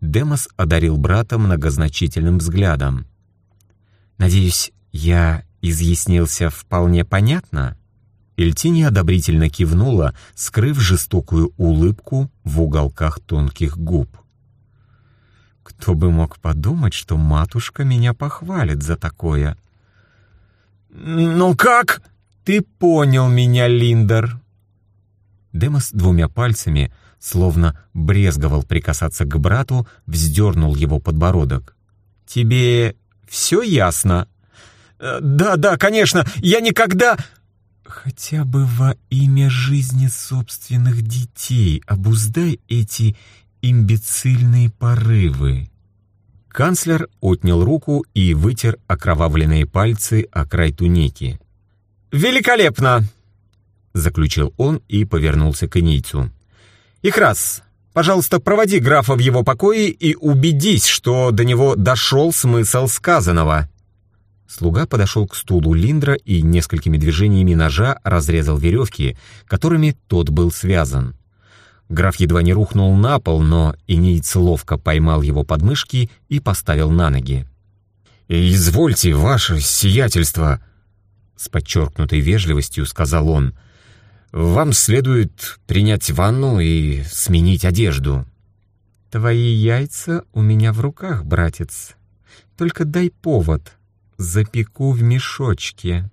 [SPEAKER 3] Демос одарил брата многозначительным взглядом. «Надеюсь, я изъяснился вполне понятно?» Эльтини одобрительно кивнула, скрыв жестокую улыбку в уголках тонких губ. «Кто бы мог подумать, что матушка меня похвалит за такое?» «Ну как?» «Ты понял меня, Линдер!» Демос двумя пальцами, словно брезговал прикасаться к брату, вздернул его подбородок. «Тебе все ясно?» «Э, «Да, да, конечно, я никогда...» «Хотя бы во имя жизни собственных детей обуздай эти имбецильные порывы». Канцлер отнял руку и вытер окровавленные пальцы о край туники. «Великолепно!» Заключил он и повернулся к инийцу. «Ихрас, пожалуйста, проводи графа в его покое и убедись, что до него дошел смысл сказанного». Слуга подошел к стулу Линдра и несколькими движениями ножа разрезал веревки, которыми тот был связан. Граф едва не рухнул на пол, но Иниец ловко поймал его подмышки и поставил на ноги. «Извольте, ваше сиятельство!» С подчеркнутой вежливостью сказал он — вам следует принять ванну и сменить одежду». «Твои яйца у меня в руках, братец. Только дай повод. запеку в мешочке».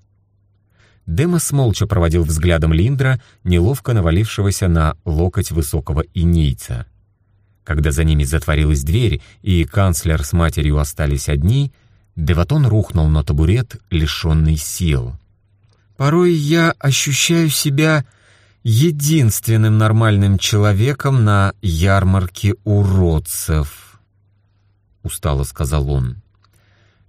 [SPEAKER 3] Демос молча проводил взглядом Линдра, неловко навалившегося на локоть высокого инейца. Когда за ними затворилась дверь, и канцлер с матерью остались одни, Деватон рухнул на табурет, лишенный сил. «Порой я ощущаю себя единственным нормальным человеком на ярмарке уродцев», — устало сказал он.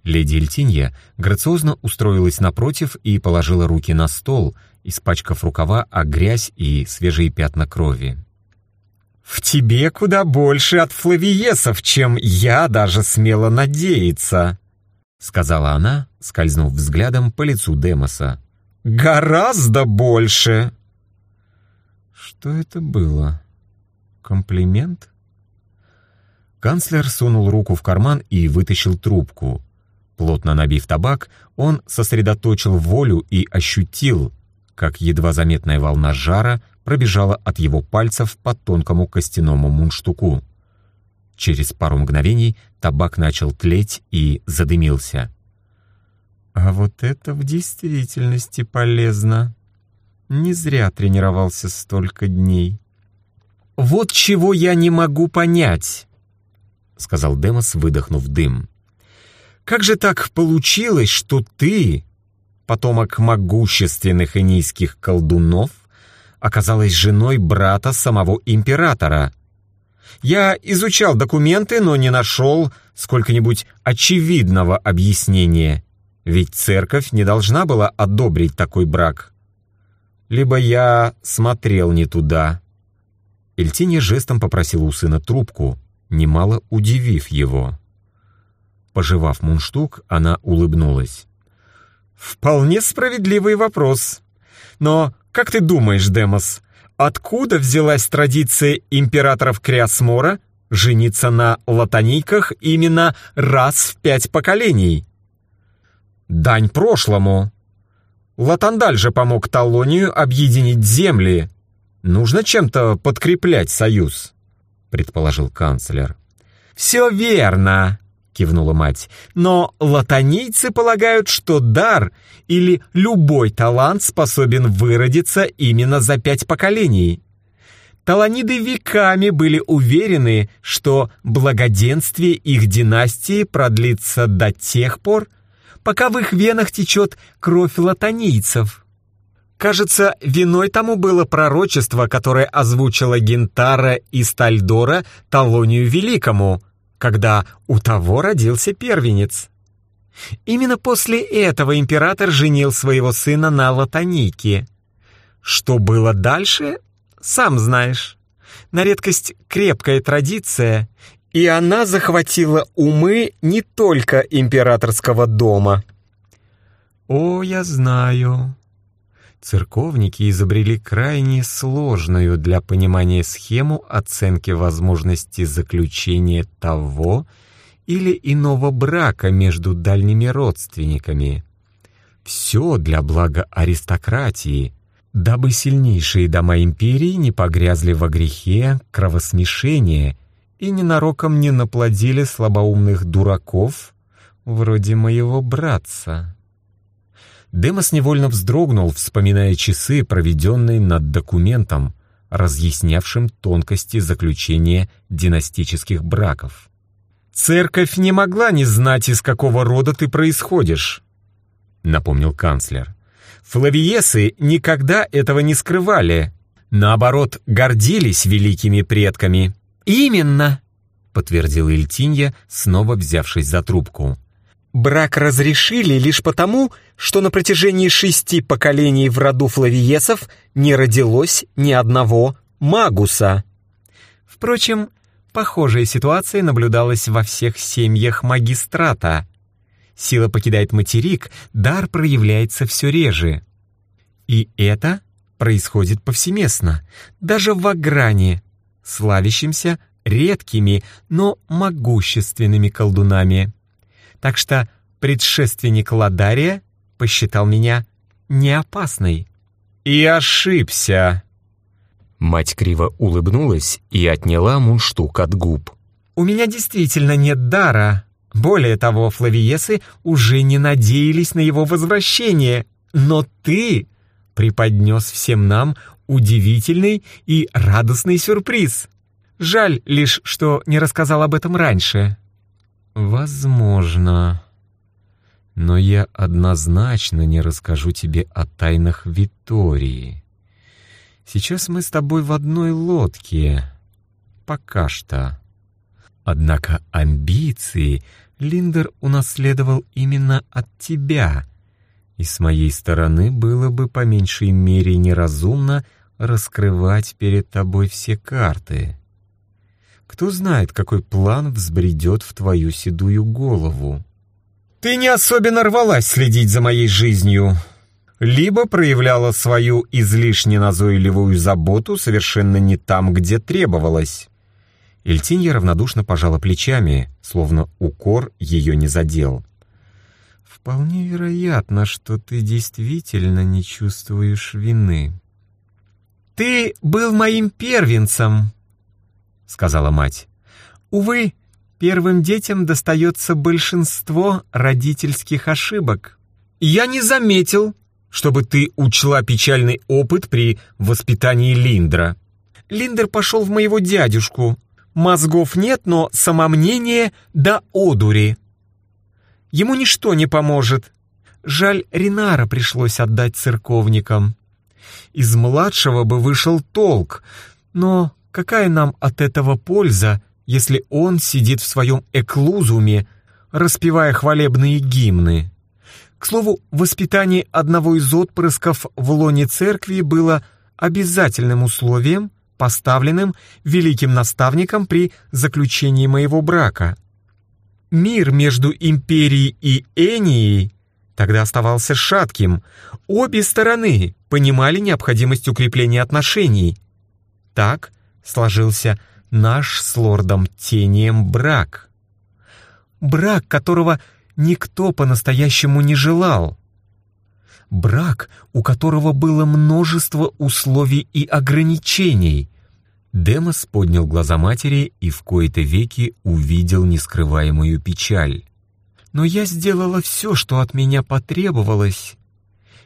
[SPEAKER 3] Леди Эльтинья грациозно устроилась напротив и положила руки на стол, испачкав рукава о грязь и свежие пятна крови. «В тебе куда больше от флавиесов, чем я даже смела надеяться», — сказала она, скользнув взглядом по лицу Демоса. «Гораздо больше!» Что это было? Комплимент? Канцлер сунул руку в карман и вытащил трубку. Плотно набив табак, он сосредоточил волю и ощутил, как едва заметная волна жара пробежала от его пальцев по тонкому костяному мундштуку. Через пару мгновений табак начал тлеть и задымился. «А вот это в действительности полезно. Не зря тренировался столько дней». «Вот чего я не могу понять», — сказал Демос, выдохнув дым. Как же так получилось, что ты, потомок могущественных инийских колдунов, оказалась женой брата самого императора? Я изучал документы, но не нашел сколько-нибудь очевидного объяснения, ведь церковь не должна была одобрить такой брак. Либо я смотрел не туда. Эльтиния жестом попросила у сына трубку, немало удивив его. Пожевав мундштук, она улыбнулась. «Вполне справедливый вопрос. Но как ты думаешь, Демос, откуда взялась традиция императоров Криосмора жениться на латониках именно раз в пять поколений?» «Дань прошлому. Латандаль же помог Талонию объединить земли. Нужно чем-то подкреплять союз», — предположил канцлер. «Все верно», кивнула мать. «Но латонийцы полагают, что дар или любой талант способен выродиться именно за пять поколений. Таланиды веками были уверены, что благоденствие их династии продлится до тех пор, пока в их венах течет кровь латонийцев». Кажется, виной тому было пророчество, которое озвучила Гентара из Тальдора Талонию Великому, когда у того родился первенец. Именно после этого император женил своего сына на Латонике. Что было дальше, сам знаешь. На редкость крепкая традиция, и она захватила умы не только императорского дома. «О, я знаю», церковники изобрели крайне сложную для понимания схему оценки возможности заключения того или иного брака между дальними родственниками. Все для блага аристократии, дабы сильнейшие дома империи не погрязли во грехе кровосмешения и ненароком не наплодили слабоумных дураков вроде моего братца. Демос невольно вздрогнул, вспоминая часы, проведенные над документом, разъяснявшим тонкости заключения династических браков. «Церковь не могла не знать, из какого рода ты происходишь», — напомнил канцлер. «Флавиесы никогда этого не скрывали. Наоборот, гордились великими предками». «Именно», — подтвердил Ильтинья, снова взявшись за трубку. Брак разрешили лишь потому, что на протяжении шести поколений в роду флавиесов не родилось ни одного магуса. Впрочем, похожая ситуация наблюдалась во всех семьях магистрата. Сила покидает материк, дар проявляется все реже. И это происходит повсеместно, даже в Агране, славящимся редкими, но могущественными колдунами так что предшественник Ладария посчитал меня неопасной. И ошибся. Мать криво улыбнулась и отняла мундштук от губ. «У меня действительно нет дара, Более того, флавиесы уже не надеялись на его возвращение, но ты преподнес всем нам удивительный и радостный сюрприз. Жаль лишь, что не рассказал об этом раньше».
[SPEAKER 1] «Возможно. Но я однозначно не расскажу тебе о тайнах Витории. Сейчас мы с тобой в одной лодке. Пока что». Однако амбиции Линдер унаследовал именно от тебя, и с моей стороны было бы по меньшей мере неразумно раскрывать перед тобой все карты. Кто знает, какой план взбредет в твою седую голову.
[SPEAKER 3] Ты не особенно рвалась следить за моей жизнью. Либо проявляла свою излишне назойливую заботу совершенно не там, где требовалось.
[SPEAKER 1] Эльтинья равнодушно пожала плечами, словно укор ее не задел. «Вполне вероятно, что ты действительно не чувствуешь вины».
[SPEAKER 3] «Ты был моим первенцем», — сказала мать. «Увы, первым детям достается большинство родительских ошибок. Я не заметил, чтобы ты учла печальный опыт при воспитании Линдра. Линдер пошел в моего дядюшку. Мозгов нет, но самомнение да одури. Ему ничто не поможет. Жаль, Ринара пришлось отдать церковникам. Из младшего бы вышел толк, но Какая нам от этого польза, если он сидит в своем эклузуме, распевая хвалебные гимны? К слову, воспитание одного из отпрысков в лоне церкви было обязательным условием, поставленным великим наставником при заключении моего брака. Мир между империей и Энией тогда оставался шатким. Обе стороны понимали необходимость укрепления отношений. Так, сложился наш с лордом Тением брак. Брак, которого никто по-настоящему не желал. Брак, у которого было множество условий и ограничений.
[SPEAKER 1] Демос поднял глаза матери и в кои-то веки увидел нескрываемую печаль.
[SPEAKER 3] «Но я сделала все, что от меня потребовалось,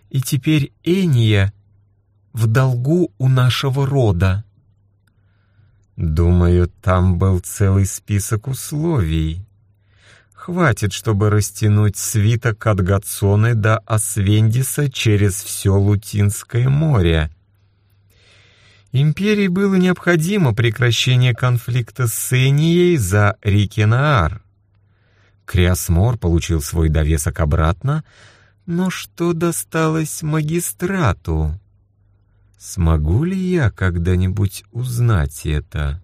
[SPEAKER 3] и теперь Эния в долгу у нашего рода».
[SPEAKER 1] Думаю, там был целый список условий. Хватит, чтобы растянуть свиток от Гацоны до Освендиса через все Лутинское море. Империи было необходимо прекращение конфликта с Энией за Рикенаар. Криасмор получил свой довесок обратно, но что досталось магистрату? Смогу ли я когда-нибудь узнать это?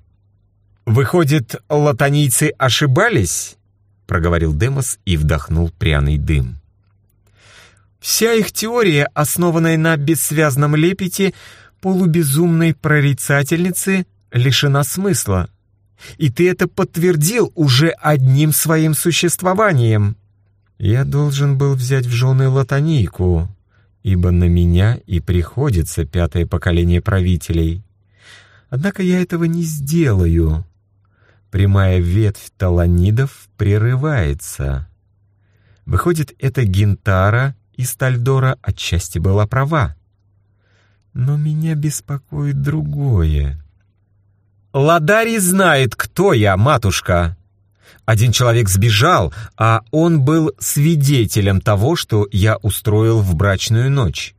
[SPEAKER 3] «Выходит, латонийцы ошибались?» — проговорил Демос и вдохнул пряный дым. «Вся их теория, основанная на бессвязном лепете полубезумной прорицательницы, лишена смысла. И ты это подтвердил уже одним своим существованием».
[SPEAKER 1] «Я должен был взять в жены латонийку», ибо на меня и приходится пятое поколение правителей. Однако я этого не сделаю. Прямая ветвь таланидов прерывается. Выходит, эта Гентара из Тальдора отчасти была права. Но меня беспокоит другое.
[SPEAKER 3] «Ладари знает, кто я, матушка!» Один человек сбежал, а он был свидетелем того, что я устроил в брачную ночь.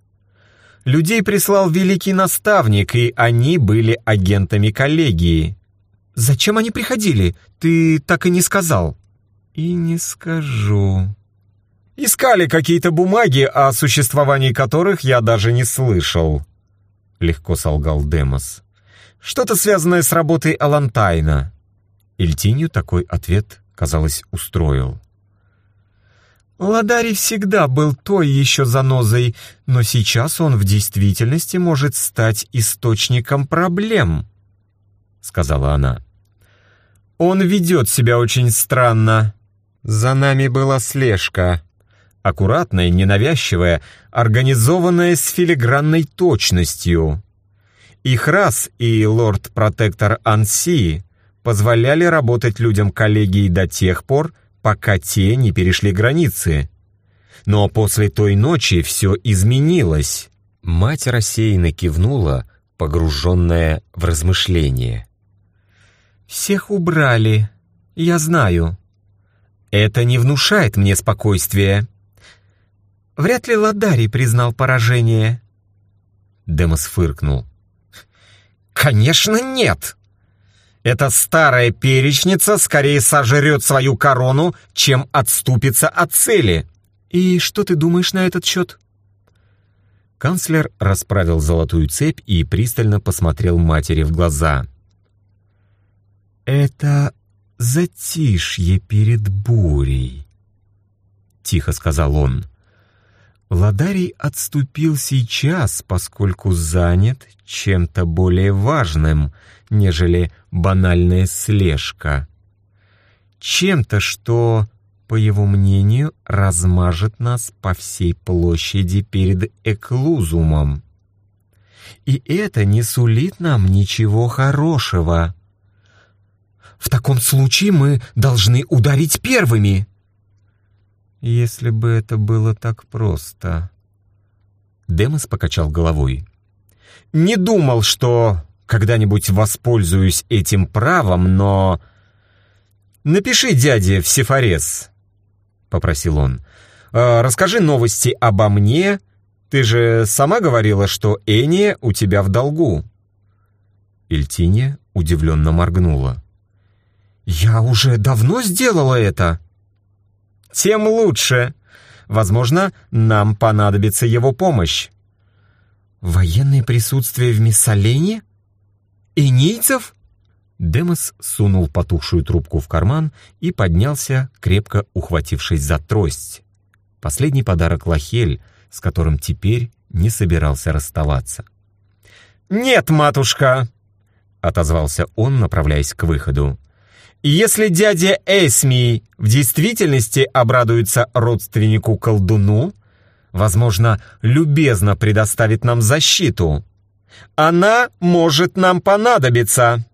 [SPEAKER 3] Людей прислал великий наставник, и они были агентами коллегии. Зачем они приходили? Ты так и не сказал.
[SPEAKER 1] И не скажу.
[SPEAKER 3] Искали какие-то бумаги, о существовании которых я даже не слышал. Легко солгал Демос. Что-то связанное с работой Алантайна.
[SPEAKER 1] Эльтинью такой ответ, казалось, устроил.
[SPEAKER 3] Ладари всегда был той еще занозой, но сейчас он в действительности может стать источником проблем, — сказала она. Он ведет себя очень странно. За нами была слежка. Аккуратная, ненавязчивая, организованная с филигранной точностью. Их раз и лорд-протектор Анси позволяли работать людям коллегии до тех пор, пока те не перешли границы. Но после той ночи все изменилось. Мать рассеянно кивнула, погруженная в размышления. «Всех убрали, я знаю. Это не внушает мне спокойствия. Вряд ли Ладарий признал поражение». Демос фыркнул. «Конечно нет! Эта старая перечница скорее сожрет свою корону, чем отступится от цели. И что ты думаешь на этот счет?» Канцлер расправил золотую цепь и пристально посмотрел матери в глаза. «Это затишье перед бурей», — тихо сказал он. Ладарий отступил сейчас, поскольку занят чем-то более важным, нежели банальная слежка. Чем-то, что по его мнению, размажет нас по всей площади перед Эклузумом. И это не сулит нам ничего хорошего. В таком случае мы должны ударить первыми. Если бы это было так просто. Демос покачал головой. Не думал, что когда-нибудь воспользуюсь этим правом, но... Напиши дяде в Сефарес. — попросил он. «А, «Расскажи новости обо мне. Ты же сама говорила, что Эния у тебя в долгу». Эльтинья удивленно моргнула. «Я уже давно сделала это». «Тем лучше. Возможно, нам понадобится его помощь». «Военное присутствие в Миссалене? Энийцев?» Демос сунул потухшую трубку в карман и поднялся, крепко ухватившись за трость. Последний подарок Лахель, с которым теперь не собирался расставаться. «Нет, матушка!» — отозвался он, направляясь к выходу. «Если дядя Эсмий в действительности обрадуется родственнику-колдуну, возможно, любезно предоставит нам защиту. Она может нам понадобиться!»